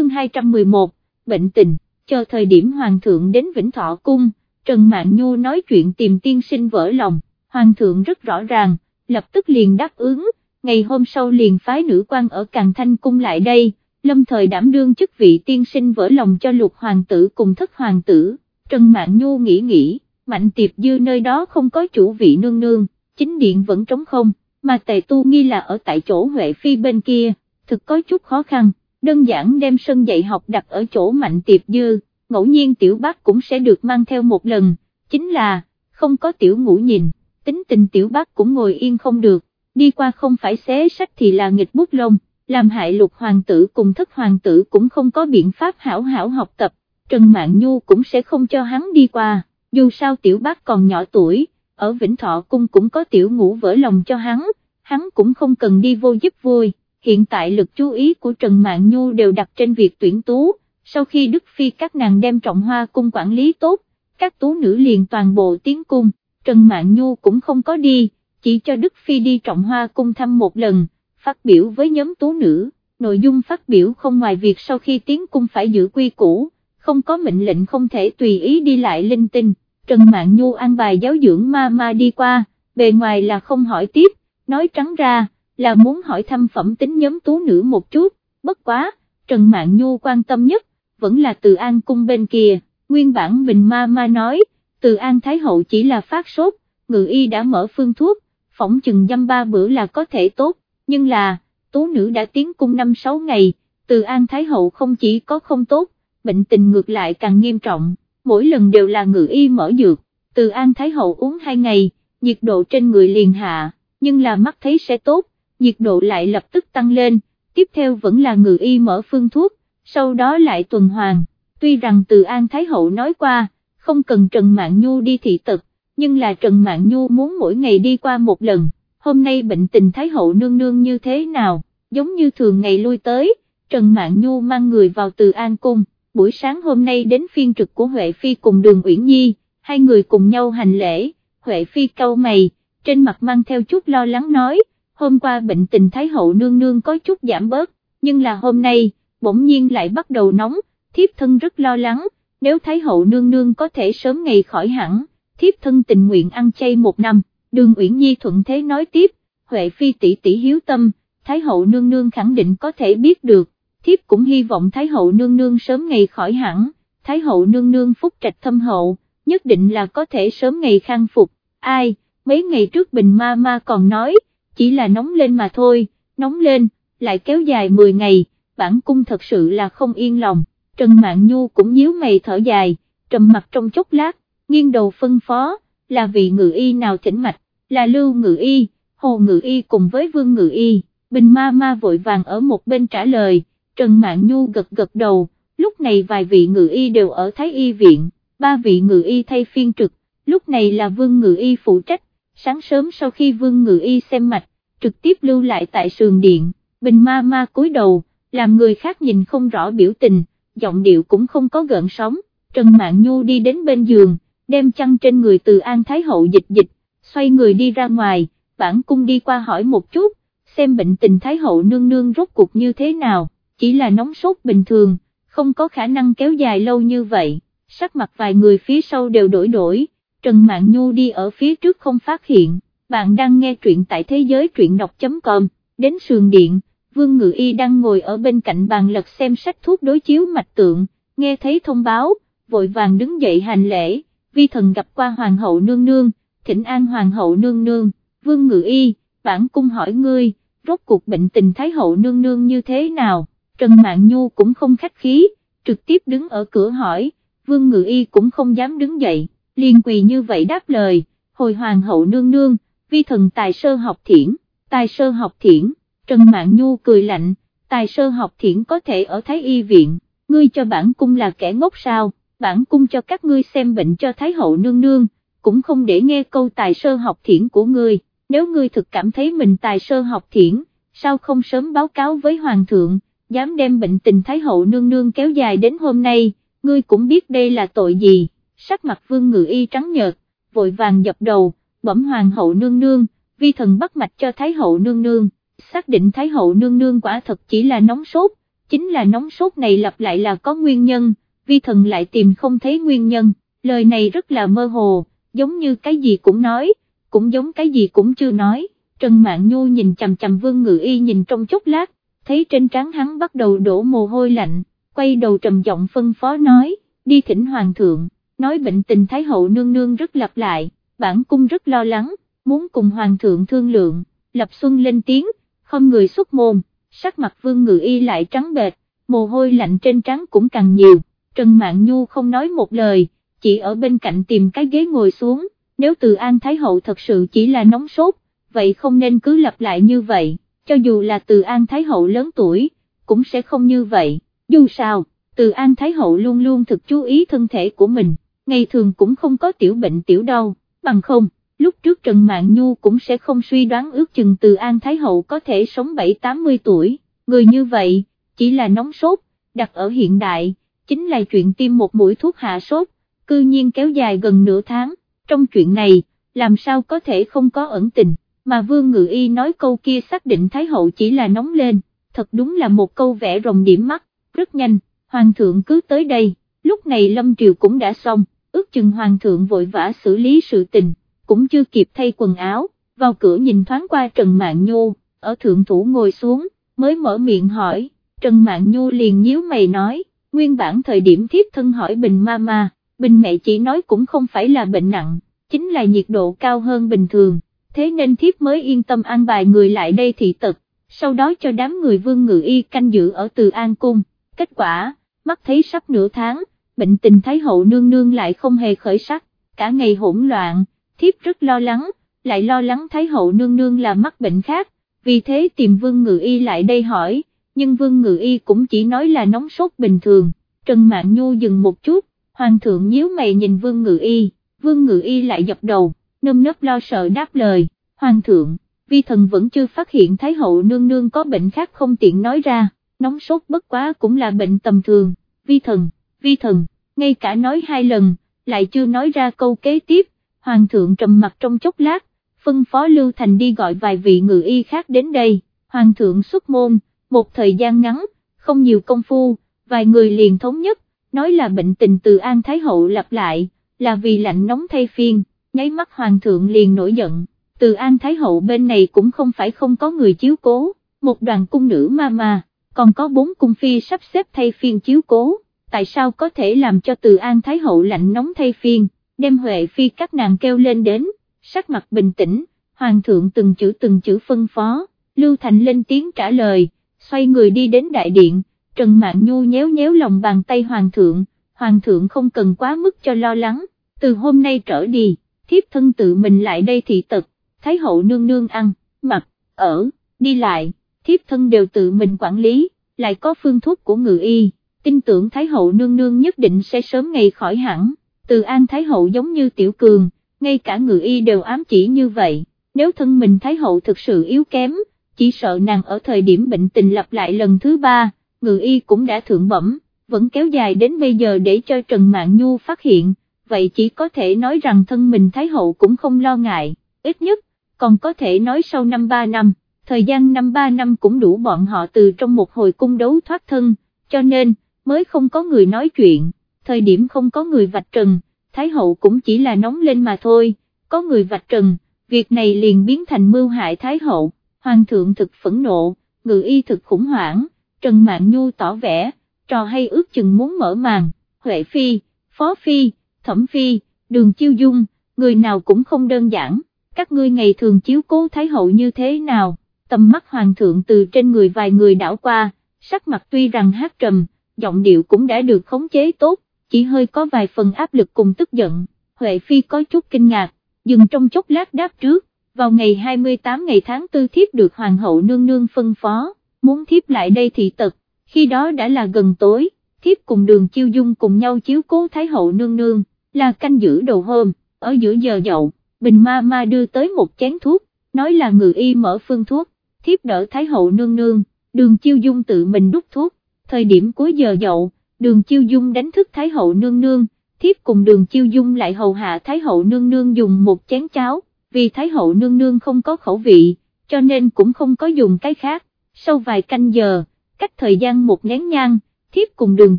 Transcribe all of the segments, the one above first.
chương 211, bệnh tình, chờ thời điểm hoàng thượng đến Vĩnh Thọ Cung, Trần Mạn Nhu nói chuyện tìm tiên sinh vỡ lòng, hoàng thượng rất rõ ràng, lập tức liền đáp ứng, ngày hôm sau liền phái nữ quan ở Càng Thanh Cung lại đây, lâm thời đảm đương chức vị tiên sinh vỡ lòng cho lục hoàng tử cùng thất hoàng tử, Trần Mạn Nhu nghĩ nghĩ, mạnh tiệp dư nơi đó không có chủ vị nương nương, chính điện vẫn trống không, mà tề tu nghi là ở tại chỗ Huệ Phi bên kia, thực có chút khó khăn, đơn giản đem sân dạy học đặt ở chỗ mạnh tiệp dư, ngẫu nhiên tiểu bác cũng sẽ được mang theo một lần, chính là, không có tiểu ngủ nhìn, tính tình tiểu bác cũng ngồi yên không được, đi qua không phải xé sách thì là nghịch bút lông, làm hại lục hoàng tử cùng thất hoàng tử cũng không có biện pháp hảo hảo học tập, Trần mạng Nhu cũng sẽ không cho hắn đi qua, dù sao tiểu bác còn nhỏ tuổi, ở Vĩnh Thọ Cung cũng có tiểu ngủ vỡ lòng cho hắn, hắn cũng không cần đi vô giúp vui, hiện tại lực chú ý của Trần Mạn Nhu đều đặt trên việc tuyển tú, sau khi Đức Phi các nàng đem trọng hoa cung quản lý tốt, các tú nữ liền toàn bộ tiến cung, Trần Mạn Nhu cũng không có đi, chỉ cho Đức Phi đi trọng hoa cung thăm một lần, phát biểu với nhóm tú nữ, nội dung phát biểu không ngoài việc sau khi tiến cung phải giữ quy củ, không có mệnh lệnh không thể tùy ý đi lại linh tinh, Trần Mạn Nhu an bài giáo dưỡng ma ma đi qua, bề ngoài là không hỏi tiếp, nói trắng ra, là muốn hỏi thăm phẩm tính nhóm tú nữ một chút, bất quá, Trần Mạn Nhu quan tâm nhất, vẫn là từ an cung bên kia, nguyên bản Bình Ma Ma nói, từ an Thái Hậu chỉ là phát sốt, ngự y đã mở phương thuốc, phỏng chừng dăm ba bữa là có thể tốt, nhưng là, tú nữ đã tiến cung 5-6 ngày, từ an Thái Hậu không chỉ có không tốt, bệnh tình ngược lại càng nghiêm trọng, mỗi lần đều là ngự y mở dược, từ an Thái Hậu uống 2 ngày, nhiệt độ trên người liền hạ, nhưng là mắt thấy sẽ tốt, nhiệt độ lại lập tức tăng lên, tiếp theo vẫn là ngự y mở phương thuốc, sau đó lại tuần hoàn, tuy rằng từ An Thái Hậu nói qua, không cần Trần Mạn Nhu đi thị tật, nhưng là Trần Mạn Nhu muốn mỗi ngày đi qua một lần, hôm nay bệnh tình Thái Hậu nương nương như thế nào, giống như thường ngày lui tới, Trần Mạn Nhu mang người vào từ An Cung, buổi sáng hôm nay đến phiên trực của Huệ Phi cùng đường Uyển Nhi, hai người cùng nhau hành lễ, Huệ Phi câu mày, trên mặt mang theo chút lo lắng nói, hôm qua bệnh tình Thái Hậu nương nương có chút giảm bớt, nhưng là hôm nay, bỗng nhiên lại bắt đầu nóng, thiếp thân rất lo lắng, nếu Thái Hậu nương nương có thể sớm ngày khỏi hẳn, thiếp thân tình nguyện ăn chay một năm, đường Uyển Nhi thuận thế nói tiếp, Huệ Phi tỷ tỷ hiếu tâm, Thái Hậu nương nương khẳng định có thể biết được, thiếp cũng hy vọng Thái Hậu nương nương sớm ngày khỏi hẳn, Thái Hậu nương nương phúc trạch thâm hậu, nhất định là có thể sớm ngày khang phục, ai, mấy ngày trước Bình Ma Ma còn nói, chỉ là nóng lên mà thôi, nóng lên, lại kéo dài 10 ngày, bản cung thật sự là không yên lòng, Trần Mạn Nhu cũng nhíu mày thở dài, trầm mặt trong chốc lát, nghiêng đầu phân phó, là vị ngự y nào thỉnh mạch, là lưu ngự y, hồ ngự y cùng với vương ngự y, bình ma ma vội vàng ở một bên trả lời, Trần Mạn Nhu gật gật đầu, lúc này vài vị ngự y đều ở Thái Y viện, ba vị ngự y thay phiên trực, lúc này là vương ngự y phụ trách, sáng sớm sau khi vương ngự y xem mạch, trực tiếp lưu lại tại sườn điện, bình ma ma cúi đầu, làm người khác nhìn không rõ biểu tình, giọng điệu cũng không có gợn sóng, Trần Mạn Nhu đi đến bên giường, đem chăn trên người từ An Thái Hậu dịch dịch, xoay người đi ra ngoài, bản cung đi qua hỏi một chút, xem bệnh tình Thái Hậu nương nương rốt cuộc như thế nào, chỉ là nóng sốt bình thường, không có khả năng kéo dài lâu như vậy, sắc mặt vài người phía sau đều đổi đổi, Trần Mạn Nhu đi ở phía trước không phát hiện, bạn đang nghe truyện tại thế giới truyện đọc.com, đến sườn điện Vương Ngự Y đang ngồi ở bên cạnh bàn lật xem sách thuốc đối chiếu mạch tượng, nghe thấy thông báo, vội vàng đứng dậy hành lễ, vi thần gặp qua Hoàng hậu nương nương, thỉnh an Hoàng hậu nương nương, Vương Ngự Y, bản cung hỏi ngươi, rốt cuộc bệnh tình Thái hậu nương nương như thế nào, Trần Mạn Nhu cũng không khách khí, trực tiếp đứng ở cửa hỏi, Vương Ngự Y cũng không dám đứng dậy, liền quỳ như vậy đáp lời, hồi Hoàng hậu nương nương, vi thần tài sơ học thiển, tài sơ học thiển. Trần Mạn Nhu cười lạnh, tài sơ học thiển có thể ở Thái Y viện, ngươi cho bản cung là kẻ ngốc sao, bản cung cho các ngươi xem bệnh cho Thái hậu nương nương, cũng không để nghe câu tài sơ học thiển của ngươi, nếu ngươi thực cảm thấy mình tài sơ học thiển, sao không sớm báo cáo với Hoàng thượng, dám đem bệnh tình Thái hậu nương nương kéo dài đến hôm nay, ngươi cũng biết đây là tội gì, sắc mặt vương ngự y trắng nhợt, vội vàng dập đầu, bẩm Hoàng hậu nương nương, vi thần bắt mạch cho Thái hậu nương nương xác định Thái hậu nương nương quả thật chỉ là nóng sốt, chính là nóng sốt này lặp lại là có nguyên nhân, vi thần lại tìm không thấy nguyên nhân, lời này rất là mơ hồ, giống như cái gì cũng nói, cũng giống cái gì cũng chưa nói, Trần mạng Nhu nhìn chằm chằm Vương Ngự Y nhìn trong chốc lát, thấy trên trán hắn bắt đầu đổ mồ hôi lạnh, quay đầu trầm giọng phân phó nói, đi thỉnh Hoàng thượng, nói bệnh tình Thái hậu nương nương rất lặp lại, bản cung rất lo lắng, muốn cùng Hoàng thượng thương lượng, Lập Xuân lên tiếng, không người xuất môn, sắc mặt Vương Ngự Y lại trắng bệch, mồ hôi lạnh trên trán cũng càng nhiều, Trần Mạn Nhu không nói một lời, chỉ ở bên cạnh tìm cái ghế ngồi xuống, nếu từ An Thái Hậu thật sự chỉ là nóng sốt, vậy không nên cứ lặp lại như vậy, cho dù là từ An Thái Hậu lớn tuổi, cũng sẽ không như vậy, dù sao, từ An Thái Hậu luôn luôn thực chú ý thân thể của mình, ngày thường cũng không có tiểu bệnh tiểu đau, bằng không, lúc trước Trần mạng Nhu cũng sẽ không suy đoán ước chừng từ An Thái Hậu có thể sống 7-80 tuổi, người như vậy, chỉ là nóng sốt, đặt ở hiện đại, chính là chuyện tiêm một mũi thuốc hạ sốt, cư nhiên kéo dài gần nửa tháng, trong chuyện này, làm sao có thể không có ẩn tình, mà Vương Ngự Y nói câu kia xác định Thái Hậu chỉ là nóng lên, thật đúng là một câu vẽ rồng điểm mắt, rất nhanh, Hoàng thượng cứ tới đây, lúc này Lâm Triều cũng đã xong, ước chừng Hoàng thượng vội vã xử lý sự tình, cũng chưa kịp thay quần áo, vào cửa nhìn thoáng qua Trần Mạn Nhu, ở thượng thủ ngồi xuống, mới mở miệng hỏi, Trần Mạn Nhu liền nhíu mày nói, nguyên bản thời điểm thiếp thân hỏi Bình ma ma, Bình mẹ chỉ nói cũng không phải là bệnh nặng, chính là nhiệt độ cao hơn bình thường, thế nên thiếp mới yên tâm an bài người lại đây thị tật, sau đó cho đám người vương ngự y canh giữ ở từ An Cung, kết quả, mắt thấy sắp nửa tháng, bệnh tình Thái hậu nương nương lại không hề khởi sắc, cả ngày hỗn loạn, thiếp rất lo lắng, lại lo lắng Thái hậu nương nương là mắc bệnh khác, vì thế tìm vương ngự y lại đây hỏi, nhưng vương ngự y cũng chỉ nói là nóng sốt bình thường, Trần Mạn Nhu dừng một chút, hoàng thượng nhíu mày nhìn vương ngự y, vương ngự y lại dập đầu, nâm nấp lo sợ đáp lời, hoàng thượng, vi thần vẫn chưa phát hiện Thái hậu nương nương có bệnh khác không tiện nói ra, nóng sốt bất quá cũng là bệnh tầm thường, vi thần, vi thần, ngay cả nói hai lần, lại chưa nói ra câu kế tiếp, hoàng thượng trầm mặt trong chốc lát, phân phó Lưu Thành đi gọi vài vị ngự y khác đến đây, hoàng thượng xuất môn, một thời gian ngắn, không nhiều công phu, vài người liền thống nhất, nói là bệnh tình từ An Thái Hậu lặp lại, là vì lạnh nóng thay phiên, nháy mắt hoàng thượng liền nổi giận, từ An Thái Hậu bên này cũng không phải không có người chiếu cố, một đoàn cung nữ ma ma, còn có bốn cung phi sắp xếp thay phiên chiếu cố, tại sao có thể làm cho từ An Thái Hậu lạnh nóng thay phiên, đem Huệ Phi các nàng kêu lên đến, sắc mặt bình tĩnh, hoàng thượng từng chữ từng chữ phân phó, Lưu Thành lên tiếng trả lời, xoay người đi đến đại điện, Trần Mạn Nhu nhéo nhéo lòng bàn tay hoàng thượng, hoàng thượng không cần quá mức cho lo lắng, từ hôm nay trở đi, thiếp thân tự mình lại đây thị tật, thái hậu nương nương ăn, mặc, ở, đi lại, thiếp thân đều tự mình quản lý, lại có phương thuốc của ngự y, tin tưởng thái hậu nương nương nhất định sẽ sớm ngày khỏi hẳn, từ an thái hậu giống như tiểu cường, ngay cả ngự y đều ám chỉ như vậy, nếu thân mình thái hậu thực sự yếu kém, chỉ sợ nàng ở thời điểm bệnh tình lặp lại lần thứ ba, ngự y cũng đã thượng bẩm, vẫn kéo dài đến bây giờ để cho Trần mạng Nhu phát hiện, vậy chỉ có thể nói rằng thân mình Thái Hậu cũng không lo ngại, ít nhất, còn có thể nói sau năm ba năm, thời gian năm ba năm cũng đủ bọn họ từ trong một hồi cung đấu thoát thân, cho nên, mới không có người nói chuyện, thời điểm không có người vạch trần, Thái Hậu cũng chỉ là nóng lên mà thôi, có người vạch trần, việc này liền biến thành mưu hại Thái Hậu, Hoàng thượng thực phẫn nộ, ngự y thực khủng hoảng, Trần mạng Nhu tỏ vẻ, trò hay ước chừng muốn mở màn, Huệ Phi, Phó Phi, Thẩm Phi, Đường Chiêu Dung, người nào cũng không đơn giản, các ngươi ngày thường chiếu cố Thái Hậu như thế nào, tầm mắt Hoàng thượng từ trên người vài người đảo qua, sắc mặt tuy rằng hát trầm, giọng điệu cũng đã được khống chế tốt, chỉ hơi có vài phần áp lực cùng tức giận, Huệ Phi có chút kinh ngạc, dừng trong chốc lát đáp trước, vào ngày 28 ngày tháng tư thiếp được Hoàng hậu nương nương phân phó muốn thiếp lại đây thì tật, khi đó đã là gần tối, thiếp cùng đường chiêu dung cùng nhau chiếu cố Thái hậu nương nương, là canh giữ đầu hôm, ở giữa giờ dậu, bình ma ma đưa tới một chén thuốc, nói là ngự y mở phương thuốc, thiếp đỡ Thái hậu nương nương, đường chiêu dung tự mình đút thuốc, thời điểm cuối giờ dậu, đường chiêu dung đánh thức Thái hậu nương nương, thiếp cùng đường chiêu dung lại hầu hạ Thái hậu nương nương dùng một chén cháo, vì Thái hậu nương nương không có khẩu vị, cho nên cũng không có dùng cái khác. Sau vài canh giờ, cách thời gian một nén nhang, thiếp cùng đường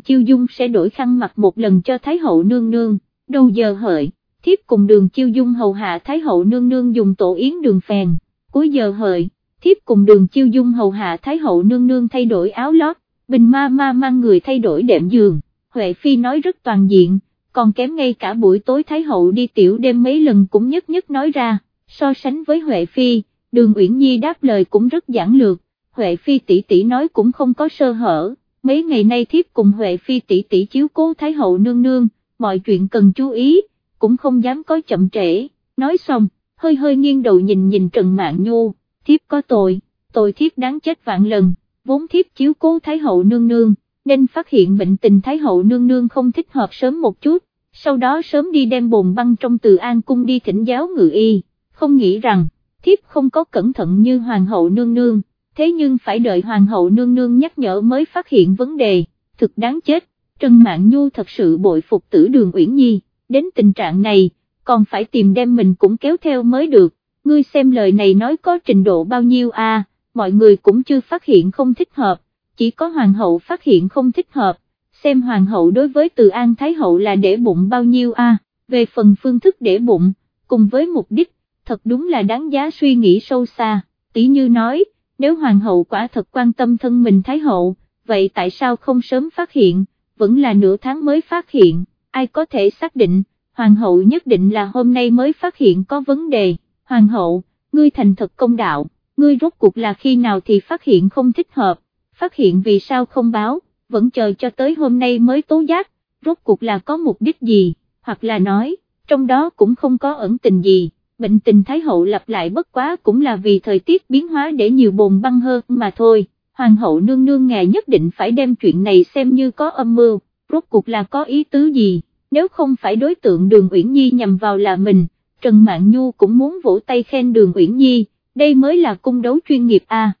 chiêu dung sẽ đổi khăn mặt một lần cho Thái hậu nương nương, đầu giờ hợi, thiếp cùng đường chiêu dung hầu hạ Thái hậu nương nương dùng tổ yến đường phèn, cuối giờ hợi, thiếp cùng đường chiêu dung hầu hạ Thái hậu nương nương thay đổi áo lót, bình ma ma mang người thay đổi đệm giường, Huệ Phi nói rất toàn diện, còn kém ngay cả buổi tối Thái hậu đi tiểu đêm mấy lần cũng nhất nhất nói ra, so sánh với Huệ Phi, đường Uyển Nhi đáp lời cũng rất giản lược, Huệ Phi tỷ tỷ nói cũng không có sơ hở, mấy ngày nay thiếp cùng Huệ Phi tỷ tỷ chiếu cố Thái hậu nương nương, mọi chuyện cần chú ý, cũng không dám có chậm trễ, nói xong, hơi hơi nghiêng đầu nhìn nhìn Trần Mạn Nhu, thiếp có tội, tội thiếp đáng chết vạn lần, vốn thiếp chiếu cố Thái hậu nương nương, nên phát hiện bệnh tình Thái hậu nương nương không thích hợp sớm một chút, sau đó sớm đi đem bồn băng trong từ an cung đi thỉnh giáo ngự y, không nghĩ rằng, thiếp không có cẩn thận như hoàng hậu nương nương, thế nhưng phải đợi hoàng hậu nương nương nhắc nhở mới phát hiện vấn đề, thực đáng chết, Trần Mạn Nhu thật sự bội phục tử đường Uyển Nhi, đến tình trạng này, còn phải tìm đem mình cũng kéo theo mới được, ngươi xem lời này nói có trình độ bao nhiêu à, mọi người cũng chưa phát hiện không thích hợp, chỉ có hoàng hậu phát hiện không thích hợp, xem hoàng hậu đối với từ an thái hậu là để bụng bao nhiêu a. Về phần phương thức để bụng, cùng với mục đích, thật đúng là đáng giá suy nghĩ sâu xa, tỷ như nói, nếu hoàng hậu quả thật quan tâm thân mình thái hậu, vậy tại sao không sớm phát hiện, vẫn là nửa tháng mới phát hiện, ai có thể xác định, hoàng hậu nhất định là hôm nay mới phát hiện có vấn đề, hoàng hậu, ngươi thành thật công đạo, ngươi rốt cuộc là khi nào thì phát hiện không thích hợp, phát hiện vì sao không báo, vẫn chờ cho tới hôm nay mới tố giác, rốt cuộc là có mục đích gì, hoặc là nói, trong đó cũng không có ẩn tình gì, bệnh tình Thái Hậu lặp lại bất quá cũng là vì thời tiết biến hóa để nhiều bồn băng hơn mà thôi, Hoàng hậu nương nương ngài nhất định phải đem chuyện này xem như có âm mưu, rốt cuộc là có ý tứ gì, nếu không phải đối tượng đường Uyển Nhi nhằm vào là mình, Trần Mạn Nhu cũng muốn vỗ tay khen đường Uyển Nhi, đây mới là cung đấu chuyên nghiệp a.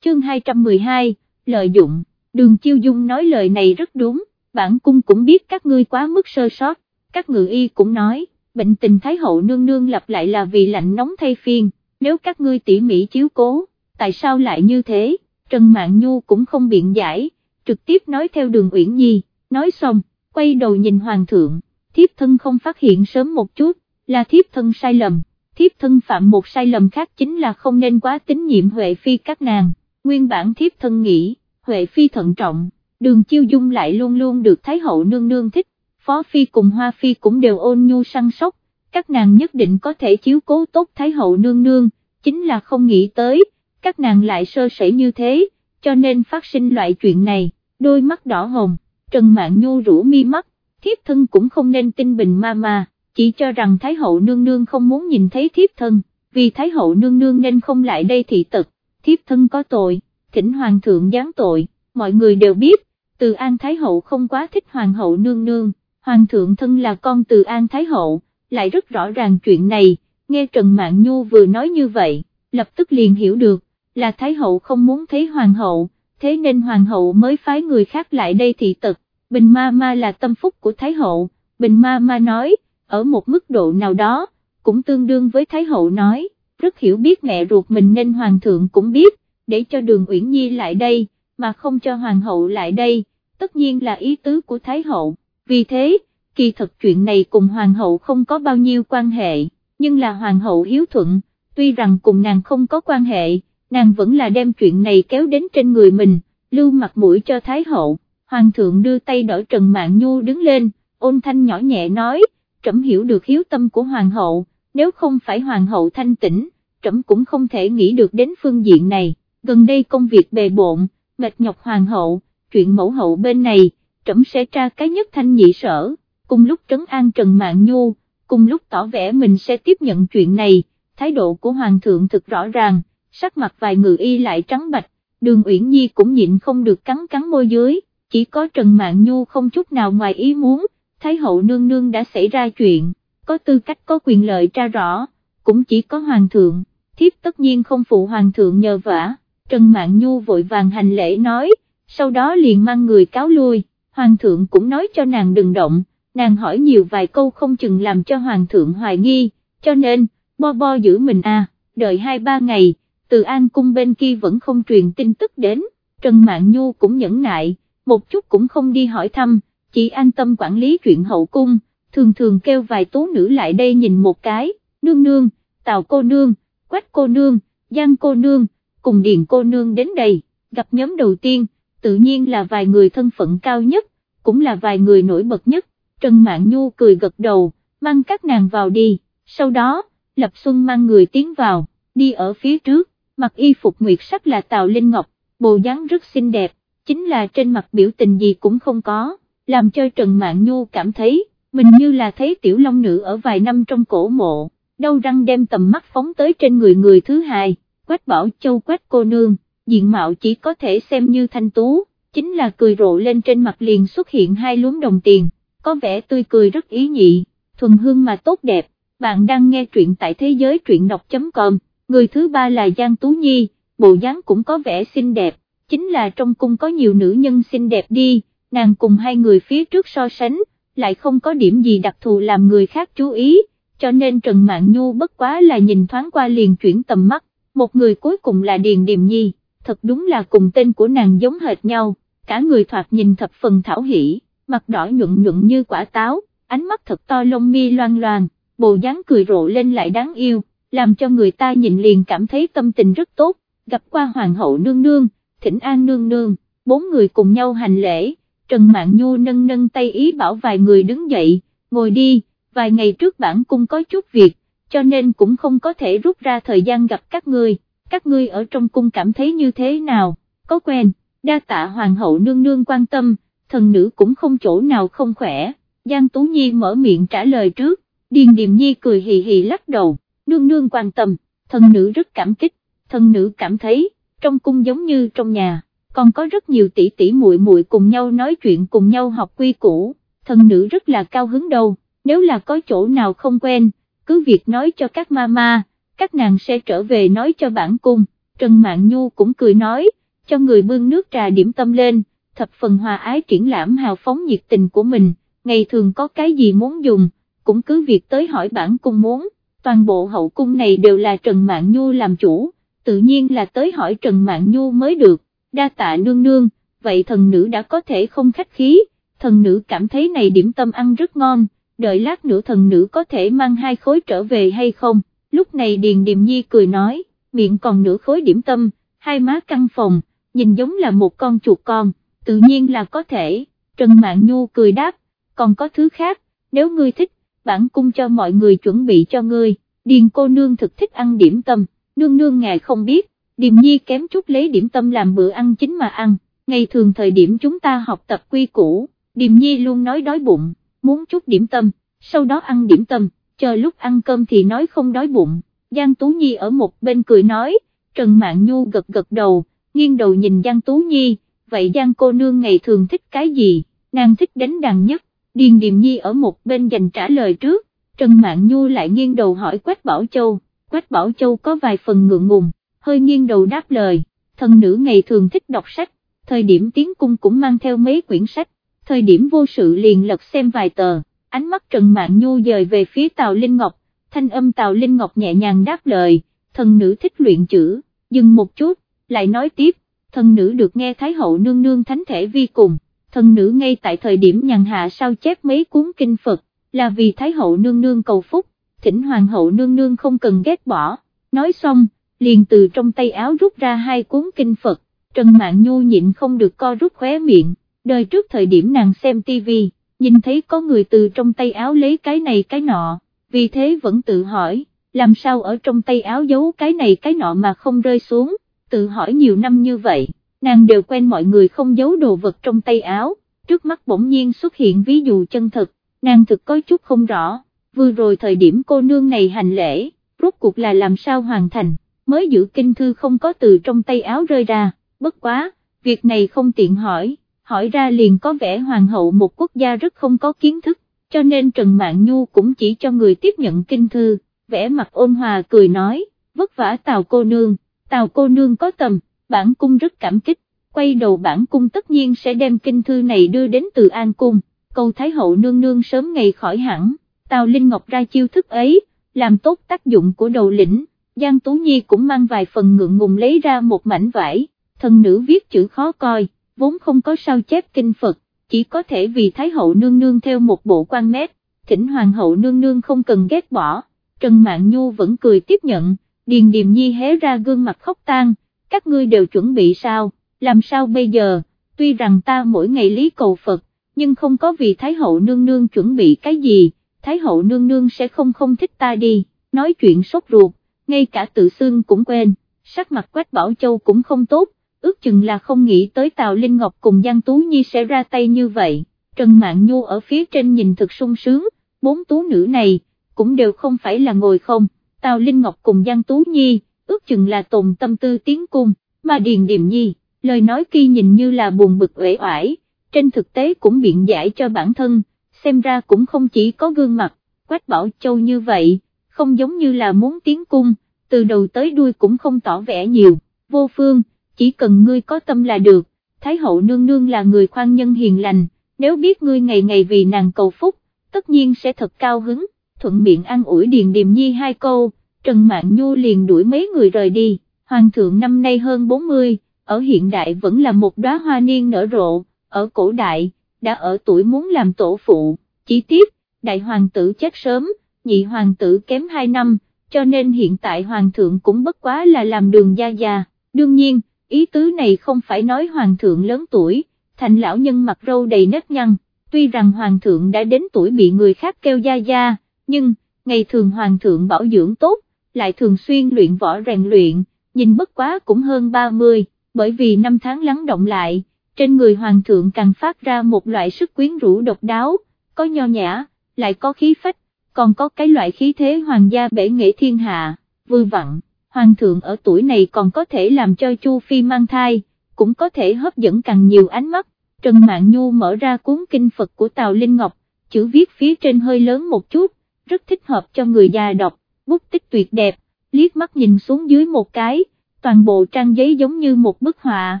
Chương 212 lợi dụng, đường chiêu dung nói lời này rất đúng, bản cung cũng biết các ngươi quá mức sơ sót, các ngự y cũng nói, bệnh tình Thái hậu nương nương lặp lại là vì lạnh nóng thay phiên, nếu các ngươi tỉ mỉ chiếu cố, tại sao lại như thế, Trần Mạn Nhu cũng không biện giải, trực tiếp nói theo đường Uyển Nhi, nói xong, quay đầu nhìn Hoàng thượng, thiếp thân không phát hiện sớm một chút, là thiếp thân sai lầm, thiếp thân phạm một sai lầm khác chính là không nên quá tín nhiệm Huệ Phi các nàng. Nguyên bản thiếp thân nghĩ, Huệ Phi thận trọng, đường chiêu dung lại luôn luôn được Thái hậu nương nương thích, Phó Phi cùng Hoa Phi cũng đều ôn nhu săn sóc, các nàng nhất định có thể chiếu cố tốt Thái hậu nương nương, chính là không nghĩ tới, các nàng lại sơ sẩy như thế, cho nên phát sinh loại chuyện này, đôi mắt đỏ hồng, Trần Mạn Nhu rũ mi mắt, thiếp thân cũng không nên tin bình ma mà, chỉ cho rằng Thái hậu nương nương không muốn nhìn thấy thiếp thân, vì Thái hậu nương nương nên không lại đây thị tật, thiếp thân có tội, thỉnh hoàng thượng giáng tội, mọi người đều biết, từ An Thái Hậu không quá thích hoàng hậu nương nương, hoàng thượng thân là con từ An Thái Hậu, lại rất rõ ràng chuyện này, nghe Trần Mạn Nhu vừa nói như vậy, lập tức liền hiểu được, là Thái Hậu không muốn thấy hoàng hậu, thế nên hoàng hậu mới phái người khác lại đây thị tật, Bình Ma Ma là tâm phúc của Thái Hậu, Bình Ma Ma nói, ở một mức độ nào đó, cũng tương đương với Thái Hậu nói rất hiểu biết mẹ ruột mình nên hoàng thượng cũng biết, để cho đường Uyển Nhi lại đây, mà không cho hoàng hậu lại đây, tất nhiên là ý tứ của Thái hậu, vì thế, kỳ thật chuyện này cùng hoàng hậu không có bao nhiêu quan hệ, nhưng là hoàng hậu hiếu thuận, tuy rằng cùng nàng không có quan hệ, nàng vẫn là đem chuyện này kéo đến trên người mình, lưu mặt mũi cho Thái hậu, hoàng thượng đưa tay đỡ Trần mạng Nhu đứng lên, ôn thanh nhỏ nhẹ nói, trẫm hiểu được hiếu tâm của hoàng hậu, nếu không phải hoàng hậu thanh tĩnh, trẫm cũng không thể nghĩ được đến phương diện này, gần đây công việc bề bộn, mệt nhọc hoàng hậu, chuyện mẫu hậu bên này, trẫm sẽ tra cái nhất thanh nhị sở, cùng lúc trấn an Trần Mạn Nhu, cùng lúc tỏ vẻ mình sẽ tiếp nhận chuyện này, thái độ của hoàng thượng thực rõ ràng, sắc mặt vài người y lại trắng bạch, đường Uyển Nhi cũng nhịn không được cắn cắn môi dưới, chỉ có Trần Mạn Nhu không chút nào ngoài ý muốn, Thái hậu nương nương đã xảy ra chuyện, có tư cách có quyền lợi tra rõ cũng chỉ có hoàng thượng, thiếp tất nhiên không phụ hoàng thượng nhờ vả, Trần Mạn Nhu vội vàng hành lễ nói, sau đó liền mang người cáo lui, hoàng thượng cũng nói cho nàng đừng động, nàng hỏi nhiều vài câu không chừng làm cho hoàng thượng hoài nghi, cho nên, bo bo giữ mình à, đợi hai ba ngày, từ an cung bên kia vẫn không truyền tin tức đến, Trần Mạn Nhu cũng nhẫn nại, một chút cũng không đi hỏi thăm, chỉ an tâm quản lý chuyện hậu cung, thường thường kêu vài tố nữ lại đây nhìn một cái, nương nương, tào cô nương, quách cô nương, giang cô nương, cùng điền cô nương đến đây, gặp nhóm đầu tiên, tự nhiên là vài người thân phận cao nhất, cũng là vài người nổi bật nhất, Trần Mạn Nhu cười gật đầu, mang các nàng vào đi, sau đó, Lập Xuân mang người tiến vào, đi ở phía trước, mặc y phục nguyệt sắc là Tào Linh Ngọc, bộ dáng rất xinh đẹp, chính là trên mặt biểu tình gì cũng không có, làm cho Trần Mạn Nhu cảm thấy, mình như là thấy tiểu long nữ ở vài năm trong cổ mộ, đâu răng đem tầm mắt phóng tới trên người người thứ hai, quách bảo châu quách cô nương, diện mạo chỉ có thể xem như thanh tú, chính là cười rộ lên trên mặt liền xuất hiện hai luống đồng tiền, có vẻ tươi cười rất ý nhị, thuần hương mà tốt đẹp, bạn đang nghe truyện tại thế giới truyện đọc.com, người thứ ba là Giang Tú Nhi, bộ dáng cũng có vẻ xinh đẹp, chính là trong cung có nhiều nữ nhân xinh đẹp đi, nàng cùng hai người phía trước so sánh, lại không có điểm gì đặc thù làm người khác chú ý, cho nên Trần Mạn Nhu bất quá là nhìn thoáng qua liền chuyển tầm mắt, một người cuối cùng là Điền Điềm Nhi, thật đúng là cùng tên của nàng giống hệt nhau, cả người thoạt nhìn thập phần thảo hỷ, mặt đỏ nhuận nhuận như quả táo, ánh mắt thật to lông mi loan loan, bộ dáng cười rộ lên lại đáng yêu, làm cho người ta nhìn liền cảm thấy tâm tình rất tốt, gặp qua hoàng hậu nương nương, thỉnh an nương nương, bốn người cùng nhau hành lễ, Trần Mạn Nhu nâng nâng tay ý bảo vài người đứng dậy, ngồi đi, vài ngày trước bản cung có chút việc, cho nên cũng không có thể rút ra thời gian gặp các ngươi, các ngươi ở trong cung cảm thấy như thế nào, có quen, đa tạ hoàng hậu nương nương quan tâm, thần nữ cũng không chỗ nào không khỏe, Giang Tú Nhi mở miệng trả lời trước, Điền Điềm Nhi cười hì hì lắc đầu, nương nương quan tâm, thần nữ rất cảm kích, thần nữ cảm thấy, trong cung giống như trong nhà, còn có rất nhiều tỷ tỷ muội muội cùng nhau nói chuyện cùng nhau học quy củ, thần nữ rất là cao hứng đâu, nếu là có chỗ nào không quen, cứ việc nói cho các mama, các nàng sẽ trở về nói cho bản cung, Trần Mạn Nhu cũng cười nói, cho người bưng nước trà điểm tâm lên, thập phần hòa ái triển lãm hào phóng nhiệt tình của mình, ngày thường có cái gì muốn dùng, cũng cứ việc tới hỏi bản cung muốn, toàn bộ hậu cung này đều là Trần Mạn Nhu làm chủ, tự nhiên là tới hỏi Trần Mạn Nhu mới được, đa tạ nương nương, vậy thần nữ đã có thể không khách khí, thần nữ cảm thấy này điểm tâm ăn rất ngon, đợi lát nữa thần nữ có thể mang hai khối trở về hay không, lúc này Điền Điềm Nhi cười nói, miệng còn nửa khối điểm tâm, hai má căng phòng, nhìn giống là một con chuột con, tự nhiên là có thể, Trần Mạn Nhu cười đáp, còn có thứ khác, nếu ngươi thích, bản cung cho mọi người chuẩn bị cho ngươi, Điền cô nương thực thích ăn điểm tâm, nương nương ngài không biết, Điềm Nhi kém chút lấy điểm tâm làm bữa ăn chính mà ăn, ngày thường thời điểm chúng ta học tập quy củ, Điềm Nhi luôn nói đói bụng, muốn chút điểm tâm, sau đó ăn điểm tâm, chờ lúc ăn cơm thì nói không đói bụng, Giang Tú Nhi ở một bên cười nói, Trần Mạn Nhu gật gật đầu, nghiêng đầu nhìn Giang Tú Nhi, vậy Giang cô nương ngày thường thích cái gì, nàng thích đánh đàn nhất, Điền Điềm Nhi ở một bên dành trả lời trước, Trần Mạn Nhu lại nghiêng đầu hỏi Quách Bảo Châu, Quách Bảo Châu có vài phần ngượng ngùng, hơi nghiêng đầu đáp lời, thần nữ ngày thường thích đọc sách, thời điểm tiến cung cũng mang theo mấy quyển sách, thời điểm vô sự liền lật xem vài tờ, ánh mắt Trần Mạn Nhu dời về phía Tào Linh Ngọc, thanh âm Tào Linh Ngọc nhẹ nhàng đáp lời, thần nữ thích luyện chữ, dừng một chút, lại nói tiếp, thần nữ được nghe Thái hậu nương nương thánh thể vi cùng, thần nữ ngay tại thời điểm nhàn hạ sao chép mấy cuốn kinh Phật, là vì Thái hậu nương nương cầu phúc, thỉnh hoàng hậu nương nương không cần ghét bỏ, nói xong, liền từ trong tay áo rút ra hai cuốn kinh Phật, Trần Mạn Nhu nhịn không được co rút khóe miệng, đời trước thời điểm nàng xem tivi, nhìn thấy có người từ trong tay áo lấy cái này cái nọ, vì thế vẫn tự hỏi, làm sao ở trong tay áo giấu cái này cái nọ mà không rơi xuống, tự hỏi nhiều năm như vậy, nàng đều quen mọi người không giấu đồ vật trong tay áo, trước mắt bỗng nhiên xuất hiện ví dụ chân thực, nàng thực có chút không rõ, vừa rồi thời điểm cô nương này hành lễ, rốt cuộc là làm sao hoàn thành mới giữ kinh thư không có từ trong tay áo rơi ra, bất quá, việc này không tiện hỏi, hỏi ra liền có vẻ hoàng hậu một quốc gia rất không có kiến thức, cho nên Trần Mạn Nhu cũng chỉ cho người tiếp nhận kinh thư, vẽ mặt ôn hòa cười nói, vất vả Tào cô nương, Tào cô nương có tầm, bản cung rất cảm kích, quay đầu bản cung tất nhiên sẽ đem kinh thư này đưa đến từ An Cung, cầu Thái hậu nương nương sớm ngày khỏi hẳn, Tào Linh Ngọc ra chiêu thức ấy, làm tốt tác dụng của đầu lĩnh. Giang Tú Nhi cũng mang vài phần ngượng ngùng lấy ra một mảnh vải, thần nữ viết chữ khó coi, vốn không có sao chép kinh Phật, chỉ có thể vì Thái hậu nương nương theo một bộ quan mét, thỉnh Hoàng hậu nương nương không cần ghét bỏ, Trần Mạn Nhu vẫn cười tiếp nhận, Điền Điềm Nhi hé ra gương mặt khóc tan. các ngươi đều chuẩn bị sao, làm sao bây giờ, tuy rằng ta mỗi ngày lý cầu Phật, nhưng không có vì Thái hậu nương nương chuẩn bị cái gì, Thái hậu nương nương sẽ không không thích ta đi, nói chuyện sốt ruột, ngay cả tự xương cũng quên, sắc mặt Quách Bảo Châu cũng không tốt, ước chừng là không nghĩ tới Tào Linh Ngọc cùng Giang Tú Nhi sẽ ra tay như vậy, Trần Mạn Nhu ở phía trên nhìn thực sung sướng, bốn tú nữ này, cũng đều không phải là ngồi không, Tào Linh Ngọc cùng Giang Tú Nhi, ước chừng là tồn tâm tư tiến cung, mà Điền Điềm Nhi, lời nói kia nhìn như là buồn bực uể oải, trên thực tế cũng biện giải cho bản thân, xem ra cũng không chỉ có gương mặt, Quách Bảo Châu như vậy, không giống như là muốn tiến cung, từ đầu tới đuôi cũng không tỏ vẻ nhiều, vô phương, chỉ cần ngươi có tâm là được, Thái hậu nương nương là người khoan nhân hiền lành, nếu biết ngươi ngày ngày vì nàng cầu phúc, tất nhiên sẽ thật cao hứng, thuận miệng ăn ủi Điền Điềm Nhi hai câu, Trần Mạn Nhu liền đuổi mấy người rời đi, Hoàng thượng năm nay hơn 40, ở hiện đại vẫn là một đóa hoa niên nở rộ, ở cổ đại, đã ở tuổi muốn làm tổ phụ, chỉ tiếc, đại hoàng tử chết sớm, nhị hoàng tử kém 2 năm, cho nên hiện tại hoàng thượng cũng bất quá là làm đường gia gia, đương nhiên, ý tứ này không phải nói hoàng thượng lớn tuổi, thành lão nhân mặt râu đầy nếp nhăn, tuy rằng hoàng thượng đã đến tuổi bị người khác kêu gia gia, nhưng, ngày thường hoàng thượng bảo dưỡng tốt, lại thường xuyên luyện võ rèn luyện, nhìn bất quá cũng hơn 30, bởi vì năm tháng lắng động lại, trên người hoàng thượng càng phát ra một loại sức quyến rũ độc đáo, có nho nhã, lại có khí phách, còn có cái loại khí thế hoàng gia bể nghệ thiên hạ, vư vặn, hoàng thượng ở tuổi này còn có thể làm cho Chu Phi mang thai, cũng có thể hấp dẫn càng nhiều ánh mắt. Trần Mạn Nhu mở ra cuốn kinh Phật của Tào Linh Ngọc, chữ viết phía trên hơi lớn một chút, rất thích hợp cho người già đọc, bút tích tuyệt đẹp, liếc mắt nhìn xuống dưới một cái, toàn bộ trang giấy giống như một bức họa,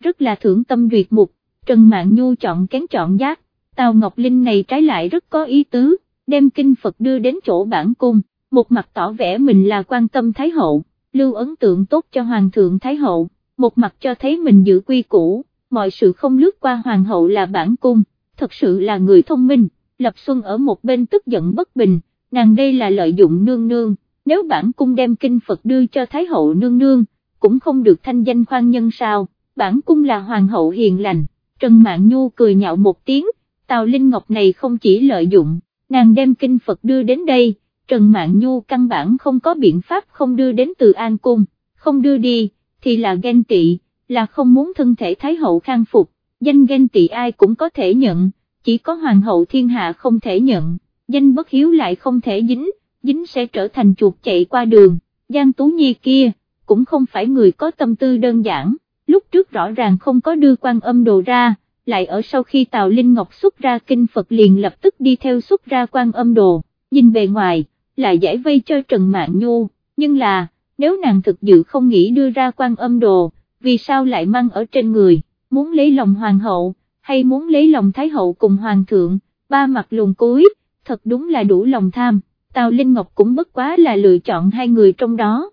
rất là thưởng tâm duyệt mục, Trần Mạn Nhu chọn kén chọn giác, Tào Ngọc Linh này trái lại rất có ý tứ, đem kinh Phật đưa đến chỗ bản cung, một mặt tỏ vẻ mình là quan tâm Thái Hậu, lưu ấn tượng tốt cho Hoàng thượng Thái Hậu, một mặt cho thấy mình giữ quy củ, mọi sự không lướt qua Hoàng hậu là bản cung, thật sự là người thông minh, Lập Xuân ở một bên tức giận bất bình, nàng đây là lợi dụng nương nương, nếu bản cung đem kinh Phật đưa cho Thái hậu nương nương, cũng không được thanh danh khoan nhân sao, bản cung là hoàng hậu hiền lành, Trần mạng Nhu cười nhạo một tiếng, Tào Linh Ngọc này không chỉ lợi dụng, nàng đem kinh Phật đưa đến đây, Trần Mạn Nhu căn bản không có biện pháp không đưa đến từ An Cung, không đưa đi, thì là ghen tị, là không muốn thân thể Thái hậu khang phục, danh ghen tị ai cũng có thể nhận, chỉ có Hoàng hậu thiên hạ không thể nhận, danh bất hiếu lại không thể dính, dính sẽ trở thành chuột chạy qua đường, Giang Tú Nhi kia, cũng không phải người có tâm tư đơn giản, lúc trước rõ ràng không có đưa quan âm đồ ra, lại ở sau khi Tào Linh Ngọc xuất ra kinh Phật liền lập tức đi theo xuất ra quan âm đồ, nhìn bề ngoài, là giải vây cho Trần Mạn Nhu, nhưng là, nếu nàng thực dự không nghĩ đưa ra quan âm đồ, vì sao lại mang ở trên người, muốn lấy lòng hoàng hậu, hay muốn lấy lòng thái hậu cùng hoàng thượng, ba mặt luồn cúi, thật đúng là đủ lòng tham, Tào Linh Ngọc cũng bất quá là lựa chọn hai người trong đó.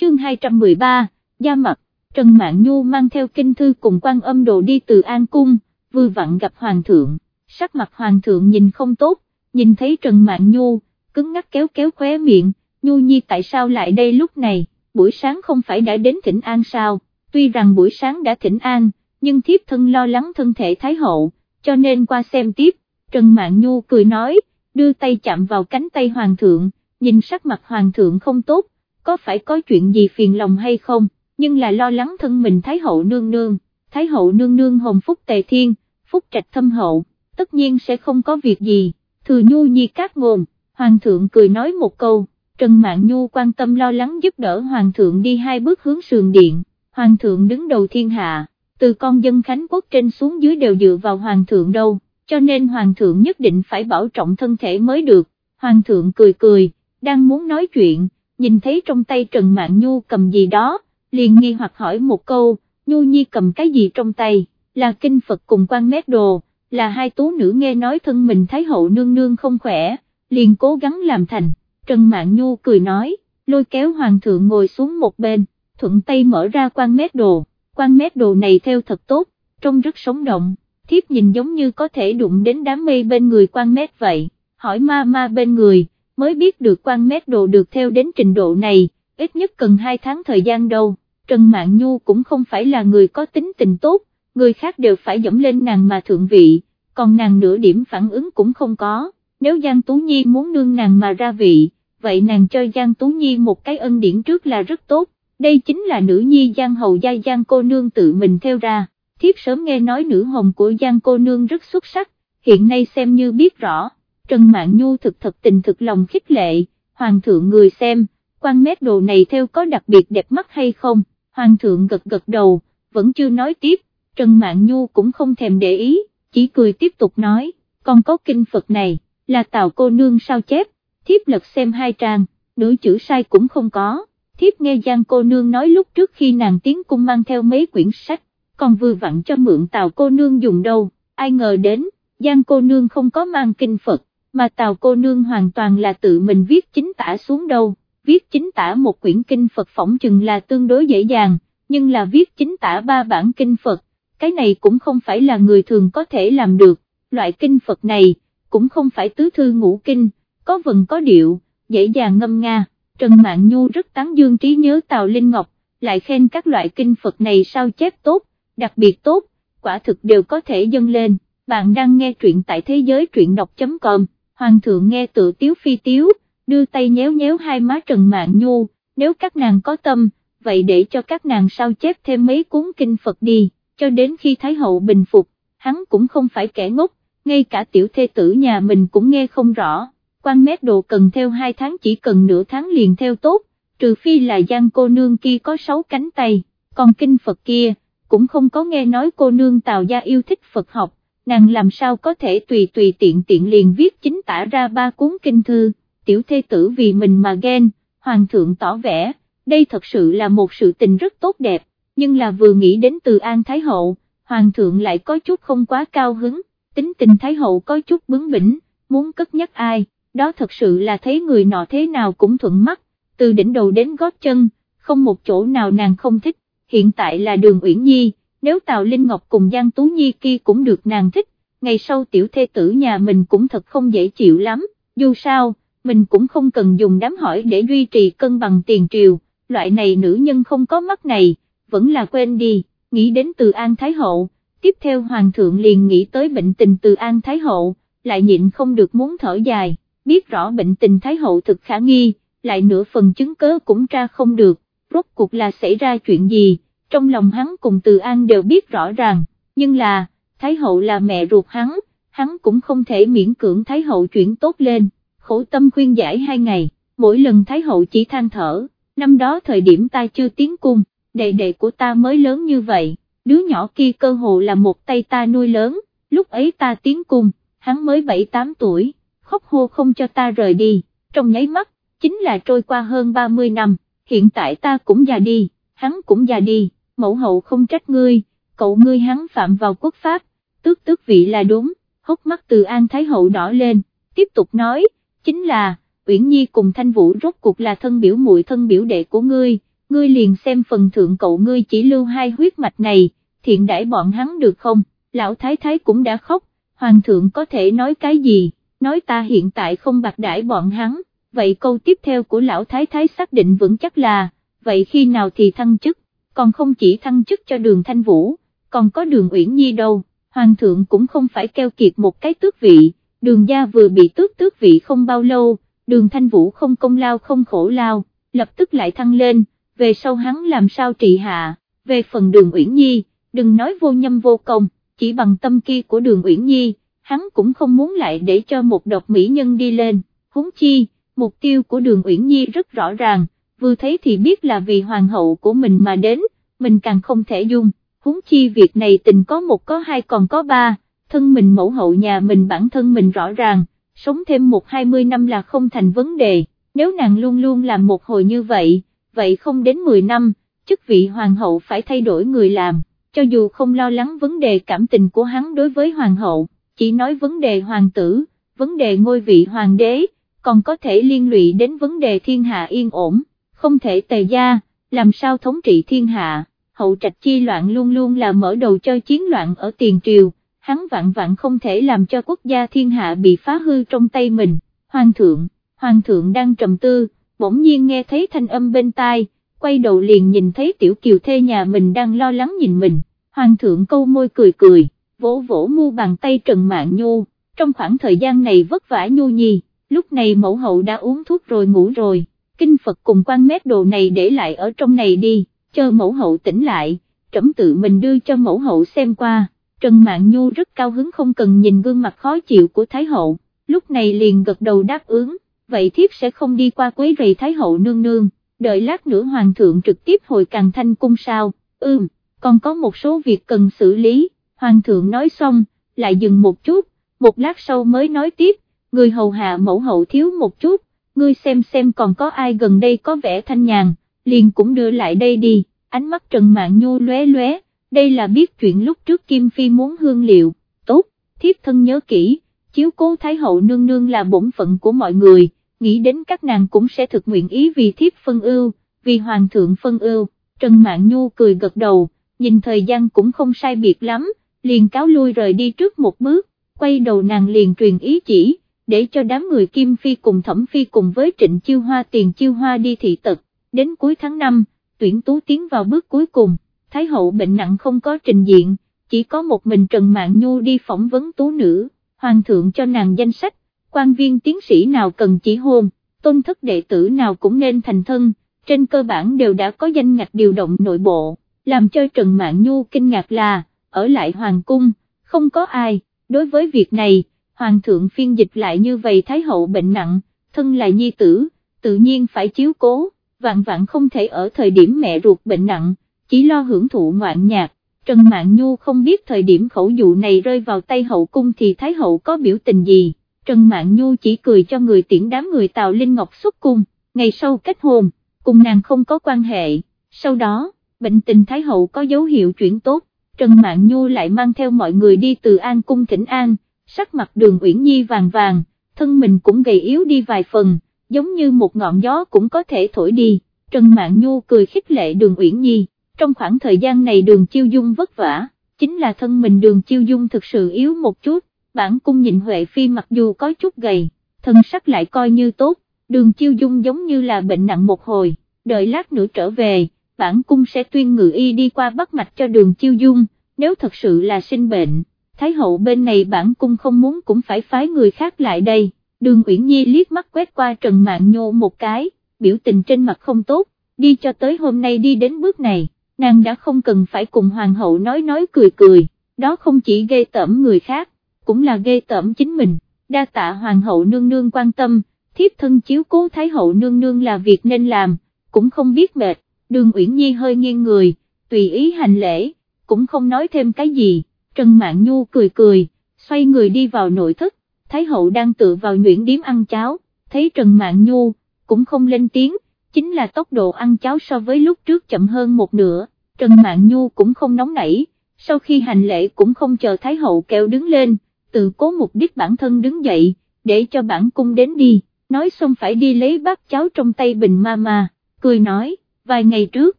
Chương 213, Gia Mặt, Trần Mạn Nhu mang theo kinh thư cùng quan âm đồ đi từ An Cung, vừa vặn gặp Hoàng thượng, sắc mặt Hoàng thượng nhìn không tốt, nhìn thấy Trần Mạn Nhu, cứng ngắc kéo kéo khóe miệng, Nhu Nhi tại sao lại đây lúc này, buổi sáng không phải đã đến thỉnh An sao, tuy rằng buổi sáng đã thỉnh An, nhưng thiếp thân lo lắng thân thể Thái Hậu, cho nên qua xem tiếp, Trần Mạn Nhu cười nói, đưa tay chạm vào cánh tay Hoàng thượng, nhìn sắc mặt Hoàng thượng không tốt, có phải có chuyện gì phiền lòng hay không, nhưng là lo lắng thân mình Thái Hậu nương nương, Thái Hậu nương nương hồng phúc tề thiên, phúc trạch thâm hậu, tất nhiên sẽ không có việc gì, thừa nhu nhi các ngôn, Hoàng thượng cười nói một câu, Trần Mạn Nhu quan tâm lo lắng giúp đỡ Hoàng thượng đi hai bước hướng sườn điện, Hoàng thượng đứng đầu thiên hạ, từ con dân Khánh Quốc trên xuống dưới đều dựa vào Hoàng thượng đâu, cho nên Hoàng thượng nhất định phải bảo trọng thân thể mới được, Hoàng thượng cười cười, đang muốn nói chuyện, nhìn thấy trong tay Trần Mạn Nhu cầm gì đó, liền nghi hoặc hỏi một câu, Nhu Nhi cầm cái gì trong tay, là kinh Phật cùng quan mét đồ, là hai tú nữ nghe nói thân mình Thái hậu nương nương không khỏe, liền cố gắng làm thành, Trần Mạn Nhu cười nói, lôi kéo Hoàng thượng ngồi xuống một bên, thuận tay mở ra quan mét đồ, quan mét đồ này theo thật tốt, trông rất sống động, thiếp nhìn giống như có thể đụng đến đám mây bên người quan mét vậy, hỏi ma ma bên người, mới biết được quan mét đồ được theo đến trình độ này, ít nhất cần hai tháng thời gian đâu, Trần Mạn Nhu cũng không phải là người có tính tình tốt, người khác đều phải dẫm lên nàng mà thượng vị, còn nàng nửa điểm phản ứng cũng không có, nếu Giang Tú Nhi muốn nương nàng mà ra vị, vậy nàng cho Giang Tú Nhi một cái ân điển trước là rất tốt, đây chính là nữ nhi Giang Hầu Gia Giang cô nương tự mình theo ra, thiếp sớm nghe nói nữ hồng của Giang cô nương rất xuất sắc, hiện nay xem như biết rõ, Trần Mạn Nhu thực thật tình thực lòng khích lệ, hoàng thượng người xem, quan mét đồ này theo có đặc biệt đẹp mắt hay không, hoàng thượng gật gật đầu, vẫn chưa nói tiếp, Trần Mạn Nhu cũng không thèm để ý, chỉ cười tiếp tục nói, còn có kinh Phật này, là tào cô nương sao chép, thiếp lật xem hai trang, nửa chữ sai cũng không có, thiếp nghe Giang cô nương nói lúc trước khi nàng tiến cung mang theo mấy quyển sách, còn vừa vặn cho mượn tào cô nương dùng đâu, ai ngờ đến, Giang cô nương không có mang kinh Phật, mà tào cô nương hoàn toàn là tự mình viết chính tả xuống đâu, viết chính tả một quyển kinh Phật phỏng chừng là tương đối dễ dàng, nhưng là viết chính tả ba bản kinh Phật, cái này cũng không phải là người thường có thể làm được, loại kinh Phật này, cũng không phải tứ thư ngũ kinh, có vần có điệu, dễ dàng ngâm nga, Trần Mạn Nhu rất tán dương trí nhớ Tào Linh Ngọc, lại khen các loại kinh Phật này sao chép tốt, đặc biệt tốt, quả thực đều có thể dâng lên, bạn đang nghe truyện tại thế giới truyện đọc.com, Hoàng thượng nghe tự tiếu phi tiếu, đưa tay nhéo nhéo hai má Trần Mạn Nhu, nếu các nàng có tâm, vậy để cho các nàng sao chép thêm mấy cuốn kinh Phật đi, cho đến khi Thái Hậu bình phục, hắn cũng không phải kẻ ngốc, ngay cả tiểu thê tử nhà mình cũng nghe không rõ, quan mét đồ cần theo hai tháng chỉ cần nửa tháng liền theo tốt, trừ phi là giang cô nương kia có sáu cánh tay, còn kinh Phật kia, cũng không có nghe nói cô nương Tào Gia yêu thích Phật học, nàng làm sao có thể tùy tùy tiện tiện liền viết chính tả ra ba cuốn kinh thư, tiểu thê tử vì mình mà ghen, hoàng thượng tỏ vẻ, đây thật sự là một sự tình rất tốt đẹp, nhưng là vừa nghĩ đến từ An Thái Hậu, hoàng thượng lại có chút không quá cao hứng tính tình Thái Hậu có chút bướng bỉnh, muốn cất nhắc ai, đó thật sự là thấy người nọ thế nào cũng thuận mắt, từ đỉnh đầu đến gót chân, không một chỗ nào nàng không thích, hiện tại là đường Uyển Nhi, nếu Tào Linh Ngọc cùng Giang Tú Nhi kia cũng được nàng thích, ngày sau tiểu thê tử nhà mình cũng thật không dễ chịu lắm, dù sao, mình cũng không cần dùng đám hỏi để duy trì cân bằng tiền triều, loại này nữ nhân không có mắt này, vẫn là quên đi, nghĩ đến từ An Thái Hậu tiếp theo hoàng thượng liền nghĩ tới bệnh tình từ An Thái Hậu, lại nhịn không được muốn thở dài, biết rõ bệnh tình Thái Hậu thực khả nghi, lại nửa phần chứng cớ cũng tra không được, rốt cuộc là xảy ra chuyện gì, trong lòng hắn cùng từ An đều biết rõ ràng, nhưng là, Thái Hậu là mẹ ruột hắn, hắn cũng không thể miễn cưỡng Thái Hậu chuyển tốt lên, khổ tâm khuyên giải hai ngày, mỗi lần Thái Hậu chỉ than thở, năm đó thời điểm ta chưa tiến cung, đệ đệ của ta mới lớn như vậy đứa nhỏ kia cơ hồ là một tay ta nuôi lớn, lúc ấy ta tiến cung, hắn mới 7-8 tuổi, khóc hô không cho ta rời đi, trong nháy mắt, chính là trôi qua hơn 30 năm, hiện tại ta cũng già đi, hắn cũng già đi, mẫu hậu không trách ngươi, cậu ngươi hắn phạm vào quốc pháp, tước tước vị là đúng, hốc mắt từ An Thái Hậu đỏ lên, tiếp tục nói, chính là, Uyển Nhi cùng Thanh Vũ rốt cuộc là thân biểu muội thân biểu đệ của ngươi, ngươi liền xem phần thượng cậu ngươi chỉ lưu hai huyết mạch này, thiện đãi bọn hắn được không, lão thái thái cũng đã khóc, hoàng thượng có thể nói cái gì, nói ta hiện tại không bạc đãi bọn hắn, vậy câu tiếp theo của lão thái thái xác định vững chắc là, vậy khi nào thì thăng chức, còn không chỉ thăng chức cho đường thanh vũ, còn có đường uyển nhi đâu, hoàng thượng cũng không phải keo kiệt một cái tước vị, đường gia vừa bị tước tước vị không bao lâu, đường thanh vũ không công lao không khổ lao, lập tức lại thăng lên về sau hắn làm sao trị hạ, về phần đường Uyển Nhi, đừng nói vô nhâm vô công, chỉ bằng tâm kia của đường Uyển Nhi, hắn cũng không muốn lại để cho một độc mỹ nhân đi lên, huống chi, mục tiêu của đường Uyển Nhi rất rõ ràng, vừa thấy thì biết là vì hoàng hậu của mình mà đến, mình càng không thể dung, huống chi việc này tình có một có hai còn có ba, thân mình mẫu hậu nhà mình bản thân mình rõ ràng, sống thêm một hai mươi năm là không thành vấn đề, nếu nàng luôn luôn làm một hồi như vậy, vậy không đến 10 năm, chức vị hoàng hậu phải thay đổi người làm, cho dù không lo lắng vấn đề cảm tình của hắn đối với hoàng hậu, chỉ nói vấn đề hoàng tử, vấn đề ngôi vị hoàng đế, còn có thể liên lụy đến vấn đề thiên hạ yên ổn, không thể tề gia, làm sao thống trị thiên hạ, hậu trạch chi loạn luôn luôn là mở đầu cho chiến loạn ở tiền triều, hắn vạn vạn không thể làm cho quốc gia thiên hạ bị phá hư trong tay mình, hoàng thượng, hoàng thượng đang trầm tư, bỗng nhiên nghe thấy thanh âm bên tai, quay đầu liền nhìn thấy tiểu kiều thê nhà mình đang lo lắng nhìn mình, hoàng thượng câu môi cười cười, vỗ vỗ mu bàn tay Trần mạng Nhu, trong khoảng thời gian này vất vả Nhu Nhi, lúc này mẫu hậu đã uống thuốc rồi ngủ rồi, kinh Phật cùng quan mét đồ này để lại ở trong này đi, chờ mẫu hậu tỉnh lại, trẫm tự mình đưa cho mẫu hậu xem qua, Trần mạng Nhu rất cao hứng không cần nhìn gương mặt khó chịu của Thái hậu, lúc này liền gật đầu đáp ứng, vậy thiếp sẽ không đi qua quấy rầy Thái hậu nương nương, đợi lát nữa Hoàng thượng trực tiếp hồi càng thanh cung sao, ưm, còn có một số việc cần xử lý, Hoàng thượng nói xong, lại dừng một chút, một lát sau mới nói tiếp, người hầu hạ mẫu hậu thiếu một chút, ngươi xem xem còn có ai gần đây có vẻ thanh nhàn, liền cũng đưa lại đây đi, ánh mắt Trần Mạn Nhu lóe lóe, đây là biết chuyện lúc trước Kim Phi muốn hương liệu, tốt, thiếp thân nhớ kỹ, chiếu cố Thái hậu nương nương là bổn phận của mọi người, nghĩ đến các nàng cũng sẽ thực nguyện ý vì thiếp phân ưu, vì hoàng thượng phân ưu, Trần Mạn Nhu cười gật đầu, nhìn thời gian cũng không sai biệt lắm, liền cáo lui rời đi trước một bước, quay đầu nàng liền truyền ý chỉ, để cho đám người Kim Phi cùng Thẩm Phi cùng với Trịnh Chiêu Hoa tiền Chiêu Hoa đi thị tật, đến cuối tháng 5, tuyển tú tiến vào bước cuối cùng, Thái hậu bệnh nặng không có trình diện, chỉ có một mình Trần Mạn Nhu đi phỏng vấn tú nữ, Hoàng thượng cho nàng danh sách, quan viên tiến sĩ nào cần chỉ hôn, tôn thất đệ tử nào cũng nên thành thân, trên cơ bản đều đã có danh ngạch điều động nội bộ, làm cho Trần Mạn Nhu kinh ngạc là, ở lại Hoàng cung, không có ai, đối với việc này, Hoàng thượng phiên dịch lại như vậy Thái hậu bệnh nặng, thân là nhi tử, tự nhiên phải chiếu cố, vạn vạn không thể ở thời điểm mẹ ruột bệnh nặng, chỉ lo hưởng thụ ngoạn nhạc. Trần Mạn Nhu không biết thời điểm khẩu dụ này rơi vào tay hậu cung thì Thái hậu có biểu tình gì, Trần Mạn Nhu chỉ cười cho người tiễn đám người Tào Linh Ngọc xuất cung, ngày sau kết hôn, cùng nàng không có quan hệ, sau đó, bệnh tình Thái hậu có dấu hiệu chuyển tốt, Trần Mạn Nhu lại mang theo mọi người đi từ An cung thỉnh An, sắc mặt đường Uyển Nhi vàng vàng, thân mình cũng gầy yếu đi vài phần, giống như một ngọn gió cũng có thể thổi đi, Trần Mạn Nhu cười khích lệ đường Uyển Nhi, trong khoảng thời gian này đường Chiêu Dung vất vả, chính là thân mình đường Chiêu Dung thực sự yếu một chút, bản cung nhìn Huệ Phi mặc dù có chút gầy, thân sắc lại coi như tốt, đường Chiêu Dung giống như là bệnh nặng một hồi, đợi lát nữa trở về, bản cung sẽ tuyên ngự y đi qua bắt mạch cho đường Chiêu Dung, nếu thật sự là sinh bệnh. Thái hậu bên này bản cung không muốn cũng phải phái người khác lại đây, đường Uyển Nhi liếc mắt quét qua Trần mạng Nhô một cái, biểu tình trên mặt không tốt, đi cho tới hôm nay đi đến bước này, nàng đã không cần phải cùng hoàng hậu nói nói cười cười, đó không chỉ gây tẩm người khác, cũng là ghê tởm chính mình, đa tạ hoàng hậu nương nương quan tâm, thiếp thân chiếu cố Thái hậu nương nương là việc nên làm, cũng không biết mệt, đường Uyển Nhi hơi nghiêng người, tùy ý hành lễ, cũng không nói thêm cái gì. Trần Mạn Nhu cười cười, xoay người đi vào nội thất, Thái hậu đang tự vào nhuyễn điếm ăn cháo, thấy Trần Mạn Nhu, cũng không lên tiếng, chính là tốc độ ăn cháo so với lúc trước chậm hơn một nửa, Trần Mạn Nhu cũng không nóng nảy, sau khi hành lễ cũng không chờ Thái hậu kêu đứng lên, tự cố mục đích bản thân đứng dậy, để cho bản cung đến đi, nói xong phải đi lấy bát cháo trong tay bình ma ma, cười nói, vài ngày trước,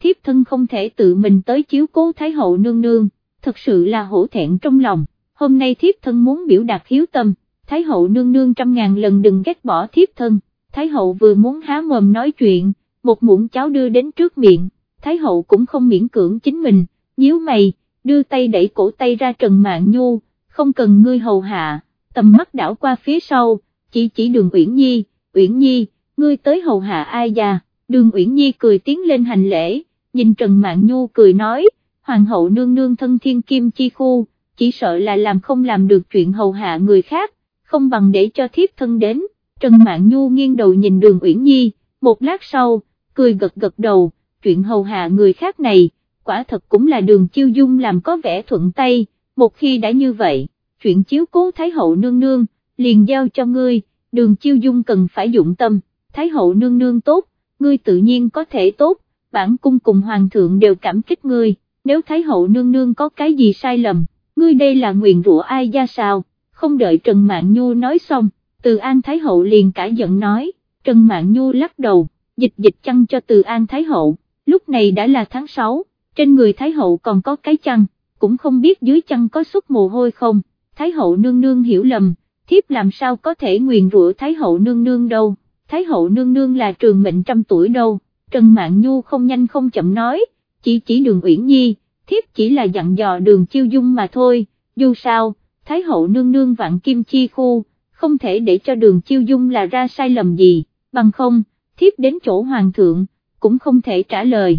thiếp thân không thể tự mình tới chiếu cố Thái hậu nương nương, thật sự là hổ thẹn trong lòng, hôm nay thiếp thân muốn biểu đạt hiếu tâm, Thái hậu nương nương trăm ngàn lần đừng ghét bỏ thiếp thân, Thái hậu vừa muốn há mồm nói chuyện, một muỗng cháo đưa đến trước miệng, Thái hậu cũng không miễn cưỡng chính mình, nhíu mày, đưa tay đẩy cổ tay ra Trần mạng Nhu, không cần ngươi hầu hạ, tầm mắt đảo qua phía sau, chỉ chỉ đường Uyển Nhi, Uyển Nhi, ngươi tới hầu hạ ai già, đường Uyển Nhi cười tiến lên hành lễ, nhìn Trần Mạn Nhu cười nói, hoàng hậu nương nương thân thiên kim chi khu, chỉ sợ là làm không làm được chuyện hầu hạ người khác, không bằng để cho thiếp thân đến, Trần Mạn Nhu nghiêng đầu nhìn đường Uyển Nhi, một lát sau, cười gật gật đầu, chuyện hầu hạ người khác này, quả thật cũng là đường chiêu dung làm có vẻ thuận tay, một khi đã như vậy, chuyện chiếu cố Thái hậu nương nương, liền giao cho ngươi, đường chiêu dung cần phải dụng tâm, Thái hậu nương nương tốt, ngươi tự nhiên có thể tốt, bản cung cùng hoàng thượng đều cảm kích ngươi nếu Thái hậu nương nương có cái gì sai lầm, ngươi đây là nguyền rủa ai ra sao, không đợi Trần Mạn Nhu nói xong, từ An Thái hậu liền cả giận nói, Trần Mạn Nhu lắc đầu, dịch dịch chăn cho từ An Thái hậu, lúc này đã là tháng 6, trên người Thái Hậu còn có cái chăn, cũng không biết dưới chăn có xuất mồ hôi không, Thái Hậu nương nương hiểu lầm, thiếp làm sao có thể nguyền rủa Thái Hậu nương nương đâu, Thái Hậu nương nương là trường mệnh trăm tuổi đâu, Trần Mạn Nhu không nhanh không chậm nói, chỉ chỉ đường Uyển Nhi, thiếp chỉ là dặn dò đường chiêu dung mà thôi, dù sao, Thái Hậu nương nương vạn kim chi khu, không thể để cho đường chiêu dung là ra sai lầm gì, bằng không, thiếp đến chỗ hoàng thượng, cũng không thể trả lời.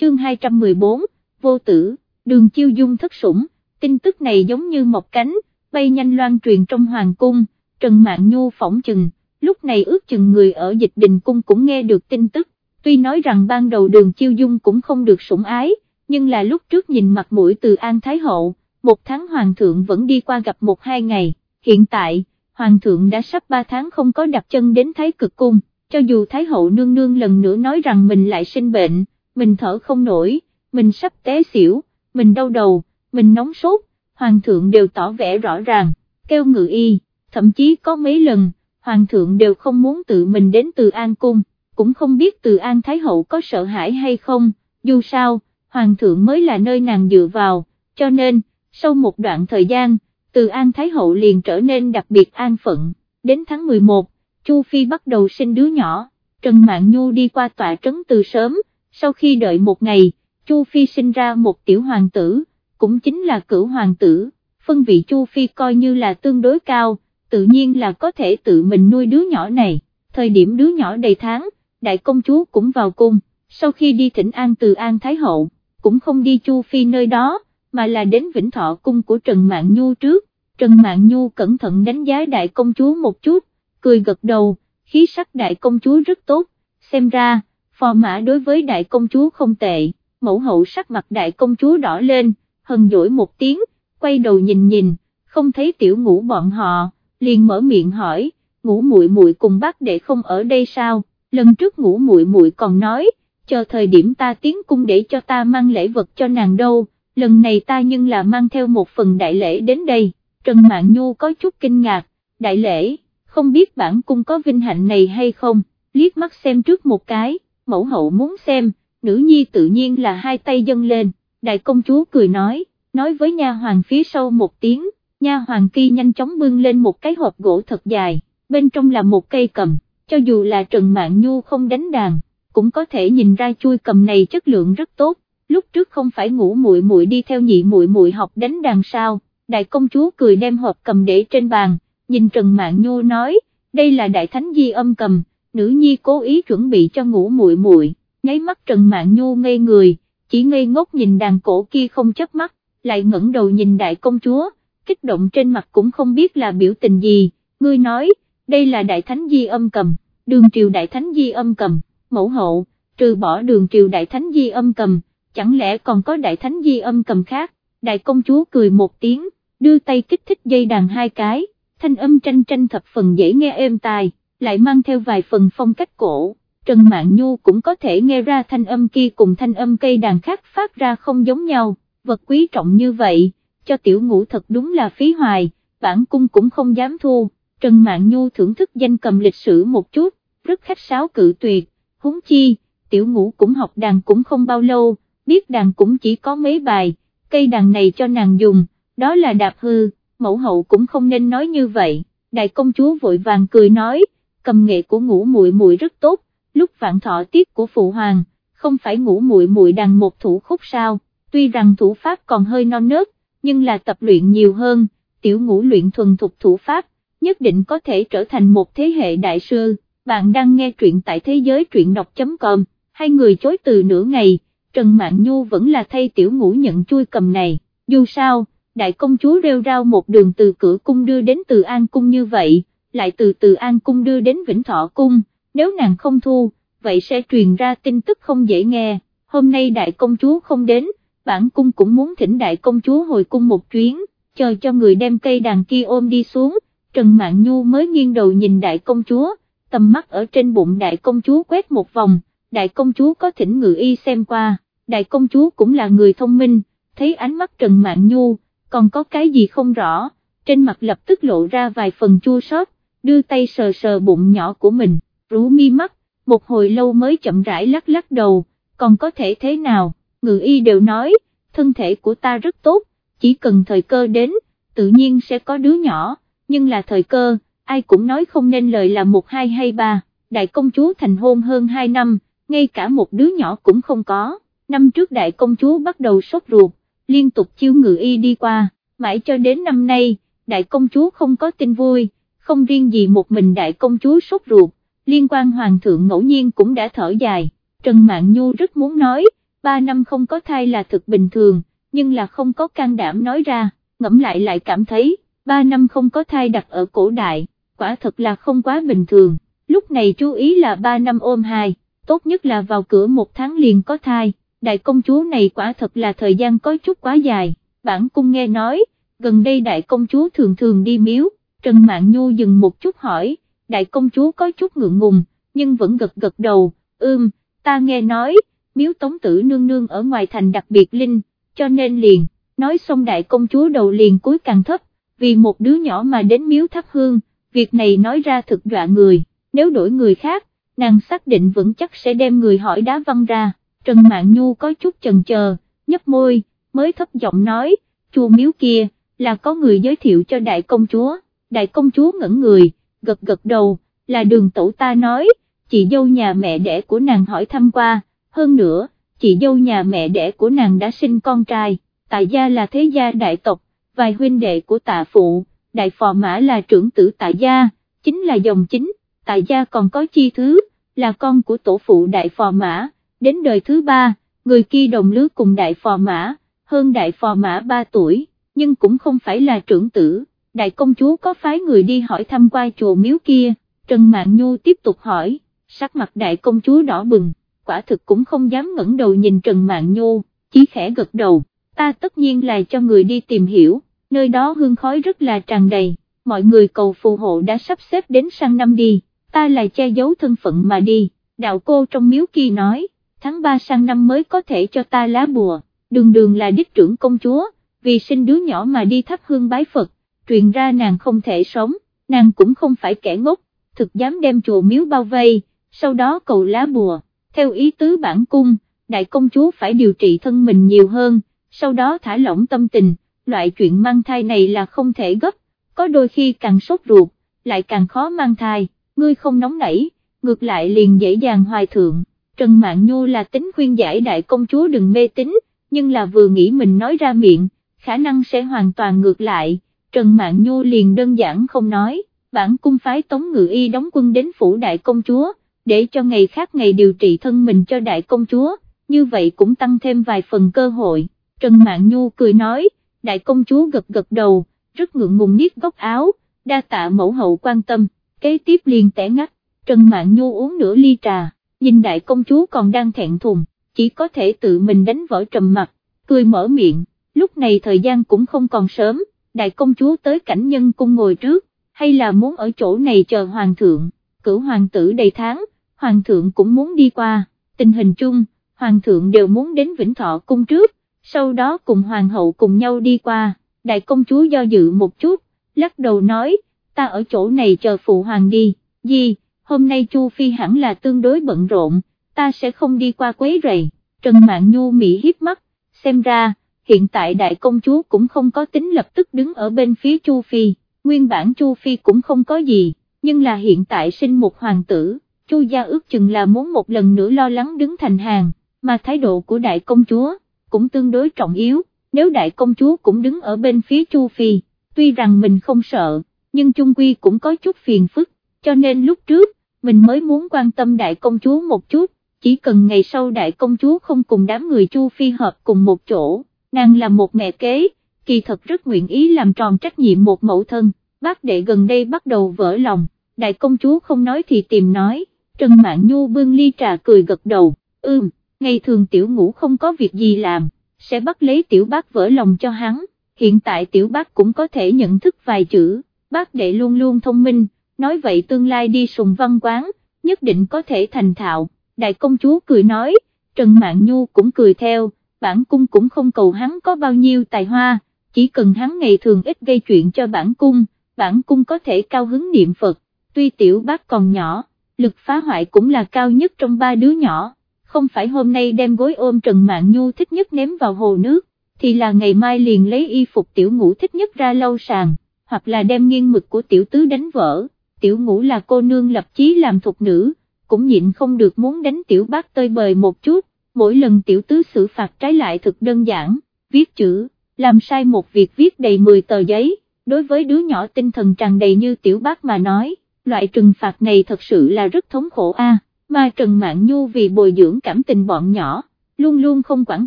Chương 214, vô tử, đường chiêu dung thất sủng, tin tức này giống như một cánh, bay nhanh loan truyền trong hoàng cung, Trần Mạn Nhu phỏng chừng, lúc này ước chừng người ở dịch đình cung cũng nghe được tin tức, tuy nói rằng ban đầu đường chiêu dung cũng không được sủng ái, nhưng là lúc trước nhìn mặt mũi từ An Thái Hậu, một tháng hoàng thượng vẫn đi qua gặp một hai ngày, hiện tại, hoàng thượng đã sắp ba tháng không có đặt chân đến Thái cực cung, cho dù Thái hậu nương nương lần nữa nói rằng mình lại sinh bệnh, mình thở không nổi, mình sắp té xỉu, mình đau đầu, mình nóng sốt, hoàng thượng đều tỏ vẻ rõ ràng, kêu ngự y, thậm chí có mấy lần, hoàng thượng đều không muốn tự mình đến từ An Cung, cũng không biết từ An Thái Hậu có sợ hãi hay không, dù sao, hoàng thượng mới là nơi nàng dựa vào, cho nên, sau một đoạn thời gian, từ An Thái Hậu liền trở nên đặc biệt an phận, đến tháng 11, Chu Phi bắt đầu sinh đứa nhỏ, Trần Mạn Nhu đi qua tọa trấn từ sớm, sau khi đợi một ngày, Chu Phi sinh ra một tiểu hoàng tử, cũng chính là cửu hoàng tử, phân vị Chu Phi coi như là tương đối cao, tự nhiên là có thể tự mình nuôi đứa nhỏ này, thời điểm đứa nhỏ đầy tháng, đại công chúa cũng vào cung, sau khi đi thỉnh an từ An Thái Hậu, cũng không đi Chu Phi nơi đó, mà là đến Vĩnh Thọ cung của Trần Mạn Nhu trước, Trần Mạn Nhu cẩn thận đánh giá đại công chúa một chút, cười gật đầu, khí sắc đại công chúa rất tốt, xem ra, phò mã đối với đại công chúa không tệ, mẫu hậu sắc mặt đại công chúa đỏ lên, hần dỗi một tiếng, quay đầu nhìn nhìn, không thấy tiểu ngũ bọn họ, liền mở miệng hỏi, ngũ muội muội cùng bác đệ không ở đây sao, lần trước ngũ muội muội còn nói, chờ thời điểm ta tiến cung để cho ta mang lễ vật cho nàng đâu, lần này ta nhưng là mang theo một phần đại lễ đến đây, Trần Mạn Nhu có chút kinh ngạc, đại lễ, không biết bản cung có vinh hạnh này hay không, liếc mắt xem trước một cái, mẫu hậu muốn xem, nữ nhi tự nhiên là hai tay dâng lên, đại công chúa cười nói, nói với nha hoàng phía sau một tiếng, nha hoàng kia nhanh chóng bưng lên một cái hộp gỗ thật dài, bên trong là một cây cầm, cho dù là Trần Mạn Nhu không đánh đàn, cũng có thể nhìn ra chui cầm này chất lượng rất tốt, lúc trước không phải ngủ muội muội đi theo nhị muội muội học đánh đàn sao, đại công chúa cười đem hộp cầm để trên bàn, nhìn Trần Mạn Nhu nói, đây là đại thánh di âm cầm, nữ nhi cố ý chuẩn bị cho ngủ muội muội nháy mắt Trần Mạn Nhu ngây người, chỉ ngây ngốc nhìn đàn cổ kia không chớp mắt, lại ngẩng đầu nhìn đại công chúa, kích động trên mặt cũng không biết là biểu tình gì, ngươi nói, đây là đại thánh di âm cầm, đường triều đại thánh di âm cầm, mẫu hậu, trừ bỏ đường triều đại thánh di âm cầm, chẳng lẽ còn có đại thánh di âm cầm khác, đại công chúa cười một tiếng, đưa tay kích thích dây đàn hai cái, thanh âm tranh tranh thập phần dễ nghe êm tai, lại mang theo vài phần phong cách cổ. Trần Mạn Nhu cũng có thể nghe ra thanh âm kia cùng thanh âm cây đàn khác phát ra không giống nhau, vật quý trọng như vậy, cho tiểu ngũ thật đúng là phí hoài, bản cung cũng không dám thu, Trần Mạn Nhu thưởng thức danh cầm lịch sử một chút, rất khách sáo cự tuyệt, huống chi, tiểu ngũ cũng học đàn cũng không bao lâu, biết đàn cũng chỉ có mấy bài, cây đàn này cho nàng dùng, đó là đạp hư, mẫu hậu cũng không nên nói như vậy, đại công chúa vội vàng cười nói, cầm nghệ của ngũ muội muội rất tốt, lúc vạn thọ tiết của phụ hoàng, không phải ngủ muội muội đàn một thủ khúc sao, tuy rằng thủ pháp còn hơi non nớt, nhưng là tập luyện nhiều hơn, tiểu ngũ luyện thuần thục thủ pháp, nhất định có thể trở thành một thế hệ đại sư, bạn đang nghe truyện tại thế giới truyện đọc.com, hai người chối từ nửa ngày, Trần Mạn Nhu vẫn là thay tiểu ngũ nhận chui cầm này, dù sao, đại công chúa rêu rao một đường từ cửa cung đưa đến từ An cung như vậy, lại từ từ An cung đưa đến Vĩnh Thọ cung, nếu nàng không thu, vậy sẽ truyền ra tin tức không dễ nghe, hôm nay đại công chúa không đến, bản cung cũng muốn thỉnh đại công chúa hồi cung một chuyến, chờ cho người đem cây đàn kia ôm đi xuống, Trần Mạn Nhu mới nghiêng đầu nhìn đại công chúa, tầm mắt ở trên bụng đại công chúa quét một vòng, đại công chúa có thỉnh ngự y xem qua, đại công chúa cũng là người thông minh, thấy ánh mắt Trần Mạn Nhu, còn có cái gì không rõ, trên mặt lập tức lộ ra vài phần chua xót, đưa tay sờ sờ bụng nhỏ của mình, rú mi mắt, một hồi lâu mới chậm rãi lắc lắc đầu, còn có thể thế nào, ngự y đều nói, thân thể của ta rất tốt, chỉ cần thời cơ đến, tự nhiên sẽ có đứa nhỏ, nhưng là thời cơ, ai cũng nói không nên lời là một hai hay ba, đại công chúa thành hôn hơn hai năm, ngay cả một đứa nhỏ cũng không có, năm trước đại công chúa bắt đầu sốt ruột, liên tục chiêu ngự y đi qua, mãi cho đến năm nay, đại công chúa không có tin vui, không riêng gì một mình đại công chúa sốt ruột, liên quan hoàng thượng ngẫu nhiên cũng đã thở dài, Trần Mạn Nhu rất muốn nói, ba năm không có thai là thực bình thường, nhưng là không có can đảm nói ra, ngẫm lại lại cảm thấy, ba năm không có thai đặt ở cổ đại, quả thật là không quá bình thường, lúc này chú ý là ba năm ôm hài, tốt nhất là vào cửa một tháng liền có thai, đại công chúa này quả thật là thời gian có chút quá dài, bản cung nghe nói, gần đây đại công chúa thường thường đi miếu, Trần Mạn Nhu dừng một chút hỏi, đại công chúa có chút ngượng ngùng, nhưng vẫn gật gật đầu, ưm, ta nghe nói, miếu tống tử nương nương ở ngoài thành đặc biệt linh, cho nên liền, nói xong đại công chúa đầu liền cúi càng thấp, vì một đứa nhỏ mà đến miếu thắp hương, việc này nói ra thực dọa người, nếu đổi người khác, nàng xác định vững chắc sẽ đem người hỏi đá văng ra, Trần Mạn Nhu có chút chần chờ, nhấp môi, mới thấp giọng nói, chùa miếu kia, là có người giới thiệu cho đại công chúa, đại công chúa ngẩn người, gật gật đầu, là đường tổ ta nói, chị dâu nhà mẹ đẻ của nàng hỏi thăm qua, hơn nữa, chị dâu nhà mẹ đẻ của nàng đã sinh con trai, tại gia là thế gia đại tộc, vài huynh đệ của tạ phụ, đại phò mã là trưởng tử tại gia, chính là dòng chính, tại gia còn có chi thứ, là con của tổ phụ đại phò mã, đến đời thứ ba, người kia đồng lứa cùng đại phò mã, hơn đại phò mã 3 tuổi, nhưng cũng không phải là trưởng tử, đại công chúa có phái người đi hỏi thăm qua chùa miếu kia, Trần Mạn Nhu tiếp tục hỏi, sắc mặt đại công chúa đỏ bừng, quả thực cũng không dám ngẩng đầu nhìn Trần Mạn Nhu, chỉ khẽ gật đầu, ta tất nhiên là cho người đi tìm hiểu, nơi đó hương khói rất là tràn đầy, mọi người cầu phù hộ đã sắp xếp đến sang năm đi, ta là che giấu thân phận mà đi, đạo cô trong miếu kia nói, tháng 3 sang năm mới có thể cho ta lá bùa, đường đường là đích trưởng công chúa, vì sinh đứa nhỏ mà đi thắp hương bái Phật, truyền ra nàng không thể sống, nàng cũng không phải kẻ ngốc, thực dám đem chùa miếu bao vây, sau đó cầu lá bùa, theo ý tứ bản cung, đại công chúa phải điều trị thân mình nhiều hơn, sau đó thả lỏng tâm tình, loại chuyện mang thai này là không thể gấp, có đôi khi càng sốt ruột, lại càng khó mang thai, ngươi không nóng nảy, ngược lại liền dễ dàng hoài thượng. Trần Mạn Nhu là tính khuyên giải đại công chúa đừng mê tín, nhưng là vừa nghĩ mình nói ra miệng, khả năng sẽ hoàn toàn ngược lại, Trần Mạn Nhu liền đơn giản không nói, bản cung phái tống ngự y đóng quân đến phủ đại công chúa, để cho ngày khác ngày điều trị thân mình cho đại công chúa, như vậy cũng tăng thêm vài phần cơ hội, Trần Mạn Nhu cười nói, đại công chúa gật gật đầu, rất ngượng ngùng niết góc áo, đa tạ mẫu hậu quan tâm, kế tiếp liền tẻ ngắt, Trần Mạn Nhu uống nửa ly trà nhìn đại công chúa còn đang thẹn thùng, chỉ có thể tự mình đánh vỡ trầm mặt, cười mở miệng, lúc này thời gian cũng không còn sớm, đại công chúa tới cảnh nhân cung ngồi trước, hay là muốn ở chỗ này chờ hoàng thượng, cửu hoàng tử đầy tháng, hoàng thượng cũng muốn đi qua, tình hình chung, hoàng thượng đều muốn đến Vĩnh Thọ cung trước, sau đó cùng hoàng hậu cùng nhau đi qua, đại công chúa do dự một chút, lắc đầu nói, ta ở chỗ này chờ phụ hoàng đi, gì, hôm nay Chu Phi hẳn là tương đối bận rộn, ta sẽ không đi qua quấy rầy, Trần Mạn Nhu Mỹ hiếp mắt, xem ra, hiện tại đại công chúa cũng không có tính lập tức đứng ở bên phía Chu Phi, nguyên bản Chu Phi cũng không có gì, nhưng là hiện tại sinh một hoàng tử, Chu gia ước chừng là muốn một lần nữa lo lắng đứng thành hàng, mà thái độ của đại công chúa, cũng tương đối trọng yếu, nếu đại công chúa cũng đứng ở bên phía Chu Phi, tuy rằng mình không sợ, nhưng chung quy cũng có chút phiền phức, cho nên lúc trước, mình mới muốn quan tâm đại công chúa một chút, chỉ cần ngày sau đại công chúa không cùng đám người Chu Phi hợp cùng một chỗ, nàng là một mẹ kế, kỳ thật rất nguyện ý làm tròn trách nhiệm một mẫu thân, bác đệ gần đây bắt đầu vỡ lòng, đại công chúa không nói thì tìm nói, Trần Mạn Nhu bưng ly trà cười gật đầu, ưm, ngày thường tiểu ngủ không có việc gì làm, sẽ bắt lấy tiểu bác vỡ lòng cho hắn, hiện tại tiểu bác cũng có thể nhận thức vài chữ, bác đệ luôn luôn thông minh, nói vậy tương lai đi sùng văn quán, nhất định có thể thành thạo, đại công chúa cười nói, Trần Mạn Nhu cũng cười theo, bản cung cũng không cầu hắn có bao nhiêu tài hoa, chỉ cần hắn ngày thường ít gây chuyện cho bản cung, bản cung có thể cao hứng niệm Phật, tuy tiểu bác còn nhỏ, lực phá hoại cũng là cao nhất trong ba đứa nhỏ, không phải hôm nay đem gối ôm Trần mạng Nhu thích nhất ném vào hồ nước, thì là ngày mai liền lấy y phục tiểu ngũ thích nhất ra lâu sàn, hoặc là đem nghiêng mực của tiểu tứ đánh vỡ, tiểu ngũ là cô nương lập chí làm thục nữ, cũng nhịn không được muốn đánh tiểu bác tơi bời một chút, mỗi lần tiểu tứ xử phạt trái lại thực đơn giản, viết chữ, làm sai một việc viết đầy 10 tờ giấy, đối với đứa nhỏ tinh thần tràn đầy như tiểu bác mà nói, loại trừng phạt này thật sự là rất thống khổ a. mà Trần Mạn Nhu vì bồi dưỡng cảm tình bọn nhỏ, luôn luôn không quản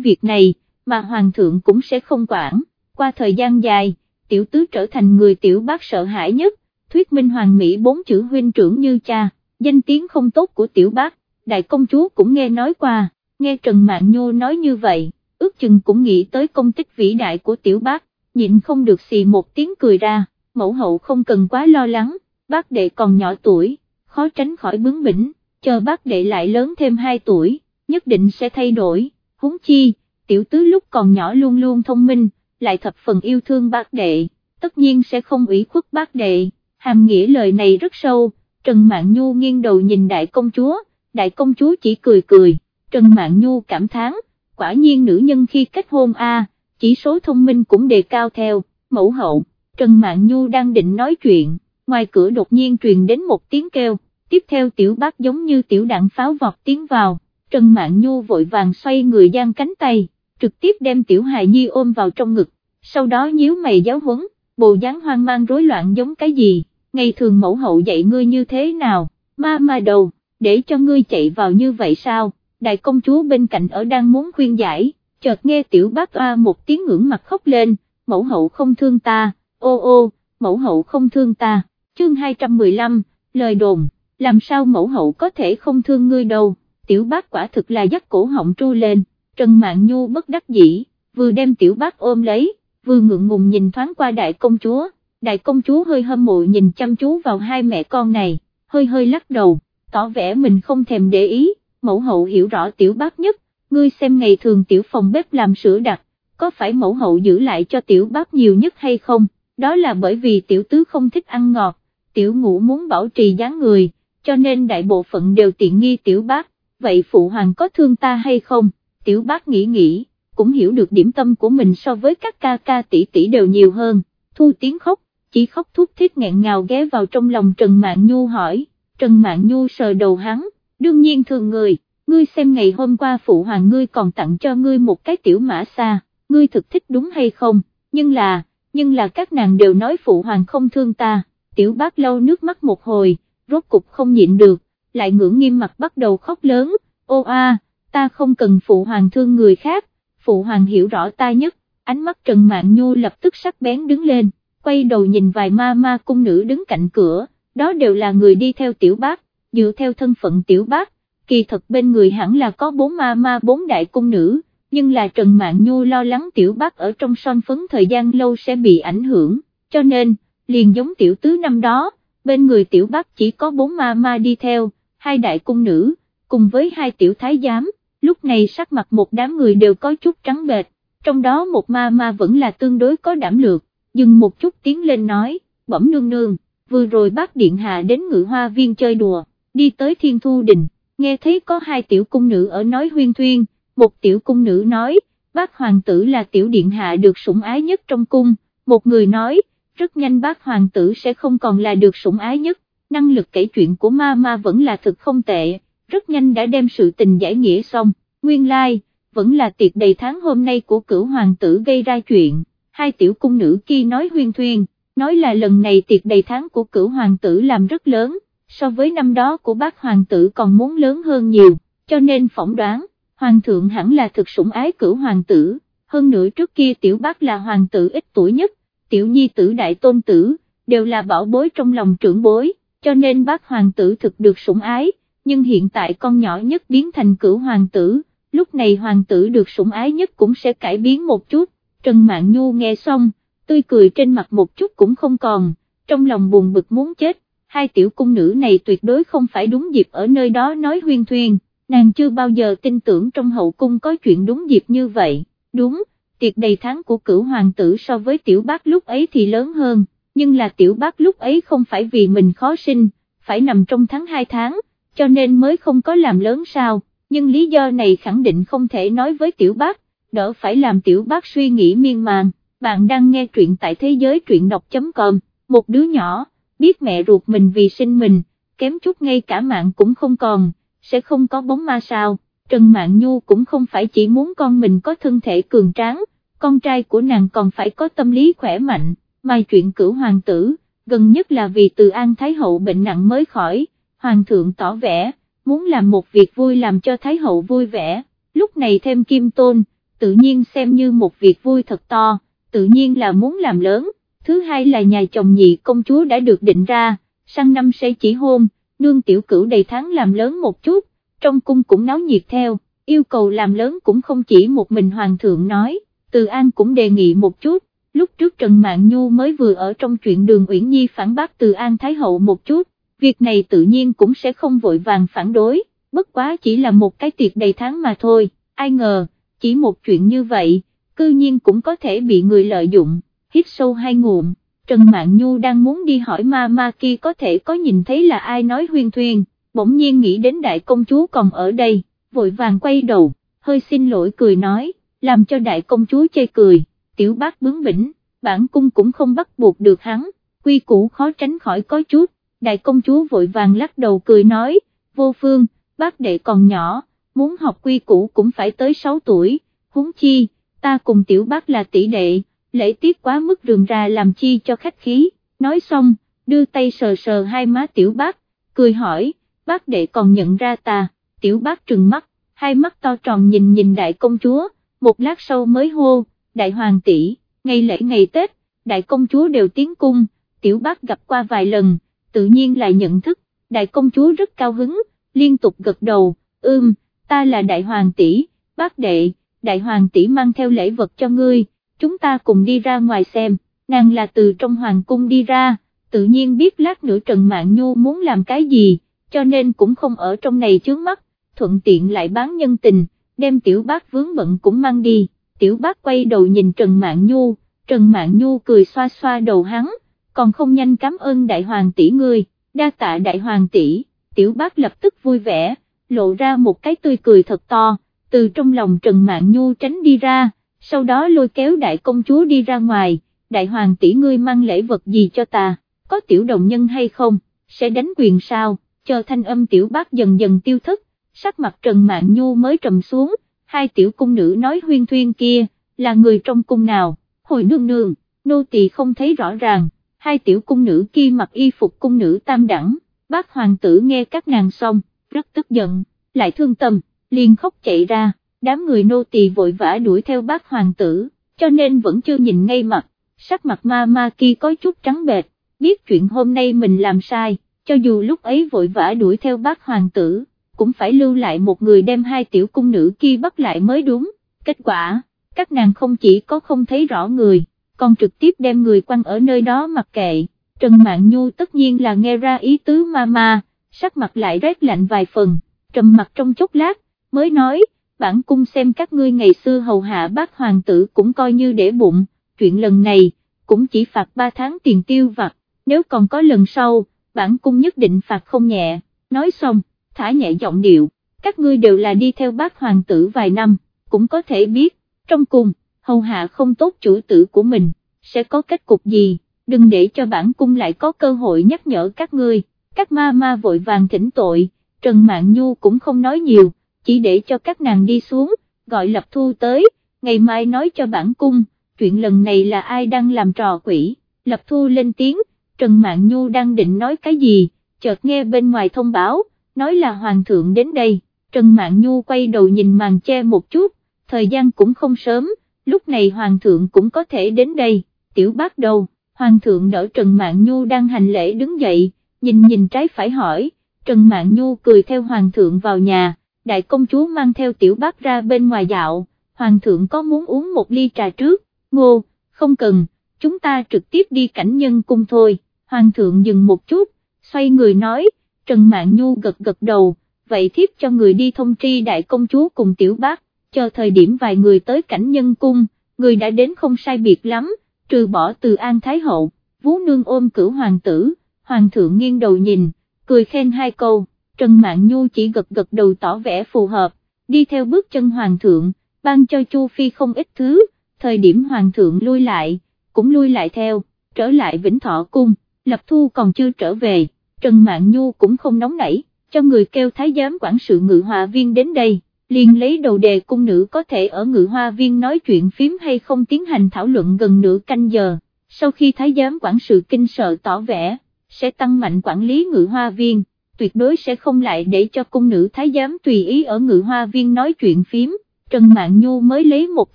việc này, mà Hoàng thượng cũng sẽ không quản, qua thời gian dài, tiểu tứ trở thành người tiểu bác sợ hãi nhất, thuyết minh Hoàng Mỹ bốn chữ huynh trưởng như cha, danh tiếng không tốt của tiểu bác, đại công chúa cũng nghe nói qua, nghe Trần Mạn Nhu nói như vậy, ước chừng cũng nghĩ tới công tích vĩ đại của tiểu bác, nhịn không được xì một tiếng cười ra, mẫu hậu không cần quá lo lắng, bác đệ còn nhỏ tuổi, khó tránh khỏi bướng bỉnh, chờ bác đệ lại lớn thêm 2 tuổi, nhất định sẽ thay đổi, huống chi, tiểu tứ lúc còn nhỏ luôn luôn thông minh, lại thập phần yêu thương bác đệ, tất nhiên sẽ không ủy khuất bác đệ, hàm nghĩa lời này rất sâu, Trần Mạn Nhu nghiêng đầu nhìn đại công chúa, đại công chúa chỉ cười cười, Trần Mạn Nhu cảm thán, quả nhiên nữ nhân khi kết hôn a, chỉ số thông minh cũng đề cao theo, mẫu hậu, Trần Mạn Nhu đang định nói chuyện, ngoài cửa đột nhiên truyền đến một tiếng kêu, tiếp theo tiểu bác giống như tiểu đạn pháo vọt tiến vào, Trần Mạn Nhu vội vàng xoay người giang cánh tay, trực tiếp đem tiểu hài nhi ôm vào trong ngực, sau đó nhíu mày giáo huấn, bộ dáng hoang mang rối loạn giống cái gì, ngày thường mẫu hậu dạy ngươi như thế nào, ma ma đầu, để cho ngươi chạy vào như vậy sao, đại công chúa bên cạnh ở đang muốn khuyên giải, chợt nghe tiểu bác oa một tiếng ngưỡng mặt khóc lên, mẫu hậu không thương ta, ô ô, mẫu hậu không thương ta, chương 215, lời đồn, làm sao mẫu hậu có thể không thương ngươi đâu, tiểu bác quả thực là dắt cổ họng tru lên, Trần mạng Nhu bất đắc dĩ, vừa đem tiểu bác ôm lấy, vừa ngượng ngùng nhìn thoáng qua đại công chúa, đại công chúa hơi hâm mộ nhìn chăm chú vào hai mẹ con này, hơi hơi lắc đầu, tỏ vẻ mình không thèm để ý, mẫu hậu hiểu rõ tiểu bác nhất, ngươi xem ngày thường tiểu phòng bếp làm sữa đặc, có phải mẫu hậu giữ lại cho tiểu bác nhiều nhất hay không, đó là bởi vì tiểu tứ không thích ăn ngọt, tiểu ngũ muốn bảo trì dáng người, cho nên đại bộ phận đều tiện nghi tiểu bác, vậy phụ hoàng có thương ta hay không, tiểu bác nghĩ nghĩ, cũng hiểu được điểm tâm của mình so với các ca ca tỷ tỷ đều nhiều hơn, thu tiếng khóc, chỉ khóc thút thít nghẹn ngào ghé vào trong lòng Trần Mạn Nhu hỏi, Trần Mạn Nhu sờ đầu hắn, đương nhiên thường người, ngươi xem ngày hôm qua phụ hoàng ngươi còn tặng cho ngươi một cái tiểu mã xa, ngươi thực thích đúng hay không, nhưng là, nhưng là các nàng đều nói phụ hoàng không thương ta, tiểu bác lâu nước mắt một hồi, rốt cục không nhịn được, lại ngưỡng nghiêm mặt bắt đầu khóc lớn, ô a, ta không cần phụ hoàng thương người khác, phụ hoàng hiểu rõ ta nhất, ánh mắt Trần Mạn Nhu lập tức sắc bén đứng lên, quay đầu nhìn vài ma ma cung nữ đứng cạnh cửa, đó đều là người đi theo tiểu bác, dựa theo thân phận tiểu bác, kỳ thật bên người hẳn là có bốn ma ma bốn đại cung nữ, nhưng là Trần Mạn Nhu lo lắng tiểu bác ở trong son phấn thời gian lâu sẽ bị ảnh hưởng, cho nên, liền giống tiểu tứ năm đó, bên người tiểu bác chỉ có bốn ma ma đi theo, hai đại cung nữ, cùng với hai tiểu thái giám, lúc này sắc mặt một đám người đều có chút trắng bệch, trong đó một ma ma vẫn là tương đối có đảm lược, dừng một chút tiếng lên nói, bẩm nương nương, vừa rồi bác điện hạ đến ngự hoa viên chơi đùa, đi tới thiên thu đình, nghe thấy có hai tiểu cung nữ ở nói huyên thuyên, một tiểu cung nữ nói, bác hoàng tử là tiểu điện hạ được sủng ái nhất trong cung, một người nói, rất nhanh bác hoàng tử sẽ không còn là được sủng ái nhất, năng lực kể chuyện của ma ma vẫn là thực không tệ, rất nhanh đã đem sự tình giải nghĩa xong, nguyên lai, like, vẫn là tiệc đầy tháng hôm nay của cửu hoàng tử gây ra chuyện, hai tiểu cung nữ kia nói huyên thuyên, nói là lần này tiệc đầy tháng của cửu hoàng tử làm rất lớn, so với năm đó của bác hoàng tử còn muốn lớn hơn nhiều, cho nên phỏng đoán, hoàng thượng hẳn là thực sủng ái cửu hoàng tử, hơn nữa trước kia tiểu bác là hoàng tử ít tuổi nhất, tiểu nhi tử đại tôn tử, đều là bảo bối trong lòng trưởng bối, cho nên bác hoàng tử thực được sủng ái, nhưng hiện tại con nhỏ nhất biến thành cửu hoàng tử, lúc này hoàng tử được sủng ái nhất cũng sẽ cải biến một chút, Trần Mạn Nhu nghe xong, tươi cười trên mặt một chút cũng không còn, trong lòng buồn bực muốn chết, hai tiểu cung nữ này tuyệt đối không phải đúng dịp ở nơi đó nói huyên thuyên, nàng chưa bao giờ tin tưởng trong hậu cung có chuyện đúng dịp như vậy, đúng, tiệc đầy tháng của cửu hoàng tử so với tiểu bác lúc ấy thì lớn hơn, nhưng là tiểu bác lúc ấy không phải vì mình khó sinh, phải nằm trong tháng 2 tháng, cho nên mới không có làm lớn sao, nhưng lý do này khẳng định không thể nói với tiểu bác, đỡ phải làm tiểu bác suy nghĩ miên man, bạn đang nghe truyện tại thế giới truyện đọc.com, một đứa nhỏ, biết mẹ ruột mình vì sinh mình, kém chút ngay cả mạng cũng không còn, sẽ không có bóng ma sao, Trần mạng Nhu cũng không phải chỉ muốn con mình có thân thể cường tráng, con trai của nàng còn phải có tâm lý khỏe mạnh, mà chuyện cửu hoàng tử, gần nhất là vì từ An Thái Hậu bệnh nặng mới khỏi, hoàng thượng tỏ vẻ, muốn làm một việc vui làm cho Thái Hậu vui vẻ, lúc này thêm kim tôn, tự nhiên xem như một việc vui thật to, tự nhiên là muốn làm lớn, thứ hai là nhà chồng nhị công chúa đã được định ra, sang năm sẽ chỉ hôn, nương tiểu cửu đầy tháng làm lớn một chút, trong cung cũng náo nhiệt theo, yêu cầu làm lớn cũng không chỉ một mình hoàng thượng nói, từ An cũng đề nghị một chút, lúc trước Trần mạng Nhu mới vừa ở trong chuyện đường Uyển Nhi phản bác từ An Thái Hậu một chút, việc này tự nhiên cũng sẽ không vội vàng phản đối, bất quá chỉ là một cái tiệc đầy tháng mà thôi, ai ngờ, chỉ một chuyện như vậy, cư nhiên cũng có thể bị người lợi dụng, hít sâu hai ngụm, Trần Mạn Nhu đang muốn đi hỏi ma ma kia có thể có nhìn thấy là ai nói huyên thuyên, bỗng nhiên nghĩ đến đại công chúa còn ở đây, vội vàng quay đầu, hơi xin lỗi cười nói, làm cho đại công chúa chê cười, tiểu bác bướng bỉnh, bản cung cũng không bắt buộc được hắn, quy củ khó tránh khỏi có chút, đại công chúa vội vàng lắc đầu cười nói, vô phương, bác đệ còn nhỏ, muốn học quy củ cũng phải tới 6 tuổi, huống chi, ta cùng tiểu bác là tỷ đệ, lễ tiết quá mức rườm ra làm chi cho khách khí, nói xong, đưa tay sờ sờ hai má tiểu bác, cười hỏi, bác đệ còn nhận ra ta, tiểu bác trừng mắt, hai mắt to tròn nhìn nhìn đại công chúa, một lát sau mới hô, đại hoàng tỷ, ngày lễ ngày Tết, đại công chúa đều tiến cung, tiểu bác gặp qua vài lần, tự nhiên lại nhận thức, đại công chúa rất cao hứng, liên tục gật đầu, ưm, ta là đại hoàng tỷ, bác đệ, đại hoàng tỷ mang theo lễ vật cho ngươi, chúng ta cùng đi ra ngoài xem, nàng là từ trong hoàng cung đi ra, tự nhiên biết lát nữa Trần Mạn Nhu muốn làm cái gì, cho nên cũng không ở trong này chướng mắt, thuận tiện lại bán nhân tình, đem tiểu bác vướng bận cũng mang đi, tiểu bác quay đầu nhìn Trần Mạn Nhu, Trần Mạn Nhu cười xoa xoa đầu hắn, còn không nhanh cảm ơn đại hoàng tỷ ngươi, đa tạ đại hoàng tỷ, tiểu bác lập tức vui vẻ, lộ ra một cái tươi cười thật to, từ trong lòng Trần Mạn Nhu tránh đi ra, sau đó lôi kéo đại công chúa đi ra ngoài, đại hoàng tỷ ngươi mang lễ vật gì cho ta, có tiểu đồng nhân hay không, sẽ đánh quyền sao, chờ thanh âm tiểu bác dần dần tiêu thất, sắc mặt Trần Mạn Nhu mới trầm xuống, hai tiểu cung nữ nói huyên thuyên kia, là người trong cung nào, hồi nương nương, nô tỳ không thấy rõ ràng, hai tiểu cung nữ kia mặc y phục cung nữ tam đẳng, bác hoàng tử nghe các nàng xong, rất tức giận, lại thương tâm, liền khóc chạy ra, đám người nô tỳ vội vã đuổi theo bác hoàng tử, cho nên vẫn chưa nhìn ngay mặt, sắc mặt ma ma kia có chút trắng bệch, biết chuyện hôm nay mình làm sai, cho dù lúc ấy vội vã đuổi theo bác hoàng tử, cũng phải lưu lại một người đem hai tiểu cung nữ kia bắt lại mới đúng, kết quả, các nàng không chỉ có không thấy rõ người, còn trực tiếp đem người quăng ở nơi đó mặc kệ, Trần Mạn Nhu tất nhiên là nghe ra ý tứ ma ma, sắc mặt lại rét lạnh vài phần, trầm mặt trong chốc lát, mới nói, bản cung xem các ngươi ngày xưa hầu hạ bác hoàng tử cũng coi như để bụng, chuyện lần này, cũng chỉ phạt 3 tháng tiền tiêu vặt, nếu còn có lần sau, bản cung nhất định phạt không nhẹ, nói xong, thả nhẹ giọng điệu, các ngươi đều là đi theo bác hoàng tử vài năm, cũng có thể biết, trong cung, hầu hạ không tốt chủ tử của mình, sẽ có kết cục gì, đừng để cho bản cung lại có cơ hội nhắc nhở các ngươi, các ma ma vội vàng thỉnh tội, Trần mạng Nhu cũng không nói nhiều, chỉ để cho các nàng đi xuống, gọi Lập Thu tới, ngày mai nói cho bản cung, chuyện lần này là ai đang làm trò quỷ, Lập Thu lên tiếng, Trần mạng Nhu đang định nói cái gì, chợt nghe bên ngoài thông báo, nói là Hoàng thượng đến đây, Trần mạng Nhu quay đầu nhìn màn che một chút, thời gian cũng không sớm, lúc này Hoàng thượng cũng có thể đến đây, tiểu bác đầu, Hoàng thượng đỡ Trần mạng Nhu đang hành lễ đứng dậy, nhìn nhìn trái phải hỏi, Trần mạng Nhu cười theo Hoàng thượng vào nhà, đại công chúa mang theo tiểu bác ra bên ngoài dạo, Hoàng thượng có muốn uống một ly trà trước, ngô, không cần, chúng ta trực tiếp đi cảnh nhân cung thôi, Hoàng thượng dừng một chút, xoay người nói, Trần Mạn Nhu gật gật đầu, vậy thiếp cho người đi thông tri đại công chúa cùng tiểu bác, chờ thời điểm vài người tới cảnh nhân cung, người đã đến không sai biệt lắm, trừ bỏ từ An Thái Hậu, Vú Nương ôm cửu hoàng tử, hoàng thượng nghiêng đầu nhìn, cười khen hai câu, Trần Mạn Nhu chỉ gật gật đầu tỏ vẻ phù hợp, đi theo bước chân hoàng thượng, ban cho Chu Phi không ít thứ, thời điểm hoàng thượng lui lại, cũng lui lại theo, trở lại Vĩnh Thọ Cung, Lập Thu còn chưa trở về, Trần Mạn Nhu cũng không nóng nảy, cho người kêu thái giám quản sự ngự hòa viên đến đây, liền lấy đầu đề cung nữ có thể ở ngự hoa viên nói chuyện phím hay không tiến hành thảo luận gần nửa canh giờ, sau khi thái giám quản sự kinh sợ tỏ vẻ, sẽ tăng mạnh quản lý ngự hoa viên, tuyệt đối sẽ không lại để cho cung nữ thái giám tùy ý ở ngự hoa viên nói chuyện phím, Trần Mạn Nhu mới lấy một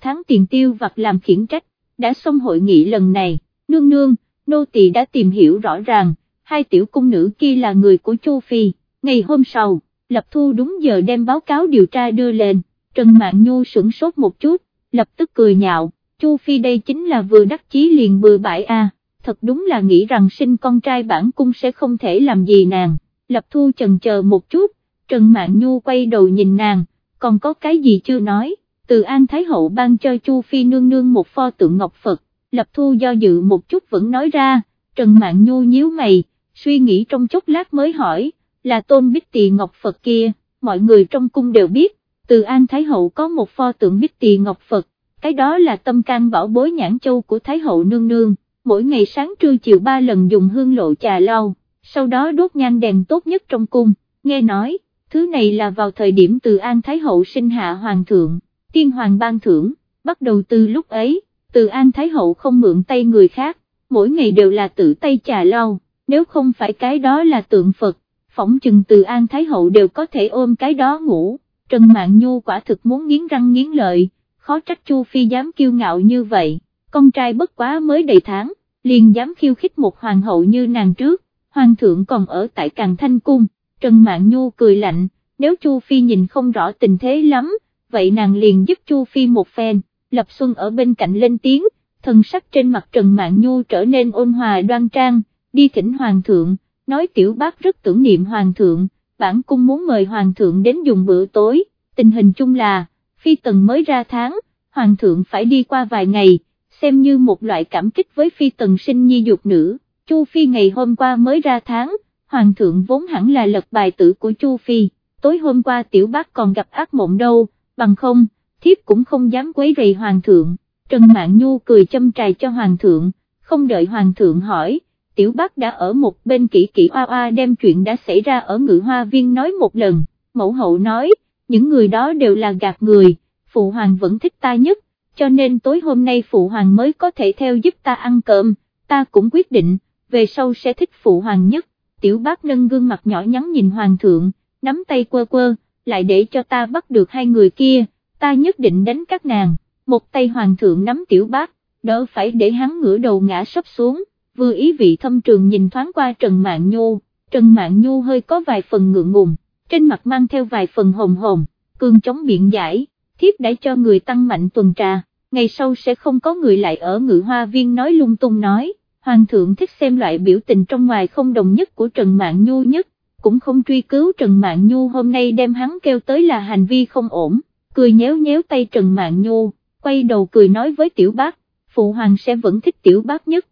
tháng tiền tiêu vặt làm khiển trách, đã xong hội nghị lần này, nương nương, nô tỳ đã tìm hiểu rõ ràng, hai tiểu cung nữ kia là người của Chu Phi, ngày hôm sau, Lập Thu đúng giờ đem báo cáo điều tra đưa lên, Trần Mạn Nhu sửng sốt một chút, lập tức cười nhạo, Chu Phi đây chính là vừa đắc chí liền bừa bãi a, thật đúng là nghĩ rằng sinh con trai bản cung sẽ không thể làm gì nàng, Lập Thu chần chờ một chút, Trần Mạn Nhu quay đầu nhìn nàng, còn có cái gì chưa nói, từ An Thái Hậu ban cho Chu Phi nương nương một pho tượng Ngọc Phật, Lập Thu do dự một chút vẫn nói ra, Trần Mạn Nhu nhíu mày, suy nghĩ trong chốc lát mới hỏi, là tôn bích tỳ Ngọc Phật kia, mọi người trong cung đều biết, từ An Thái Hậu có một pho tượng bích tỳ Ngọc Phật, cái đó là tâm can bảo bối nhãn châu của Thái Hậu nương nương, mỗi ngày sáng trưa chiều ba lần dùng hương lộ trà lau, sau đó đốt nhang đèn tốt nhất trong cung, nghe nói, thứ này là vào thời điểm từ An Thái Hậu sinh hạ Hoàng thượng, tiên hoàng ban thưởng, bắt đầu từ lúc ấy, từ An Thái Hậu không mượn tay người khác, mỗi ngày đều là tự tay trà lau, nếu không phải cái đó là tượng Phật, phỏng chừng từ An Thái Hậu đều có thể ôm cái đó ngủ, Trần Mạn Nhu quả thực muốn nghiến răng nghiến lợi, khó trách Chu Phi dám kiêu ngạo như vậy, con trai bất quá mới đầy tháng, liền dám khiêu khích một hoàng hậu như nàng trước, hoàng thượng còn ở tại Càng Thanh Cung, Trần Mạn Nhu cười lạnh, nếu Chu Phi nhìn không rõ tình thế lắm, vậy nàng liền giúp Chu Phi một phen, Lập Xuân ở bên cạnh lên tiếng, thần sắc trên mặt Trần Mạn Nhu trở nên ôn hòa đoan trang, đi thỉnh hoàng thượng, nói tiểu bác rất tưởng niệm hoàng thượng, bản cung muốn mời hoàng thượng đến dùng bữa tối, tình hình chung là, phi tần mới ra tháng, hoàng thượng phải đi qua vài ngày, xem như một loại cảm kích với phi tần sinh nhi dục nữ, Chu Phi ngày hôm qua mới ra tháng, hoàng thượng vốn hẳn là lật bài tử của Chu Phi, tối hôm qua tiểu bác còn gặp ác mộng đâu, bằng không, thiếp cũng không dám quấy rầy hoàng thượng, Trần Mạn Nhu cười châm trài cho hoàng thượng, không đợi hoàng thượng hỏi, tiểu bác đã ở một bên kỹ kỹ oa oa đem chuyện đã xảy ra ở ngự hoa viên nói một lần, mẫu hậu nói, những người đó đều là gạt người, phụ hoàng vẫn thích ta nhất, cho nên tối hôm nay phụ hoàng mới có thể theo giúp ta ăn cơm, ta cũng quyết định, về sau sẽ thích phụ hoàng nhất, tiểu bác nâng gương mặt nhỏ nhắn nhìn hoàng thượng, nắm tay quơ quơ, lại để cho ta bắt được hai người kia, ta nhất định đánh các nàng, một tay hoàng thượng nắm tiểu bác, đỡ phải để hắn ngửa đầu ngã sấp xuống. Vừa ý vị thâm trường nhìn thoáng qua Trần mạng Nhu, Trần mạng Nhu hơi có vài phần ngượng ngùng, trên mặt mang theo vài phần hồng hồng, cương chống biện giải, thiếp đã cho người tăng mạnh tuần trà ngày sau sẽ không có người lại ở ngự hoa viên nói lung tung nói, Hoàng thượng thích xem loại biểu tình trong ngoài không đồng nhất của Trần Mạn Nhu nhất, cũng không truy cứu Trần Mạn Nhu hôm nay đem hắn kêu tới là hành vi không ổn, cười nhéo nhéo tay Trần Mạn Nhu, quay đầu cười nói với tiểu bác, phụ hoàng sẽ vẫn thích tiểu bác nhất,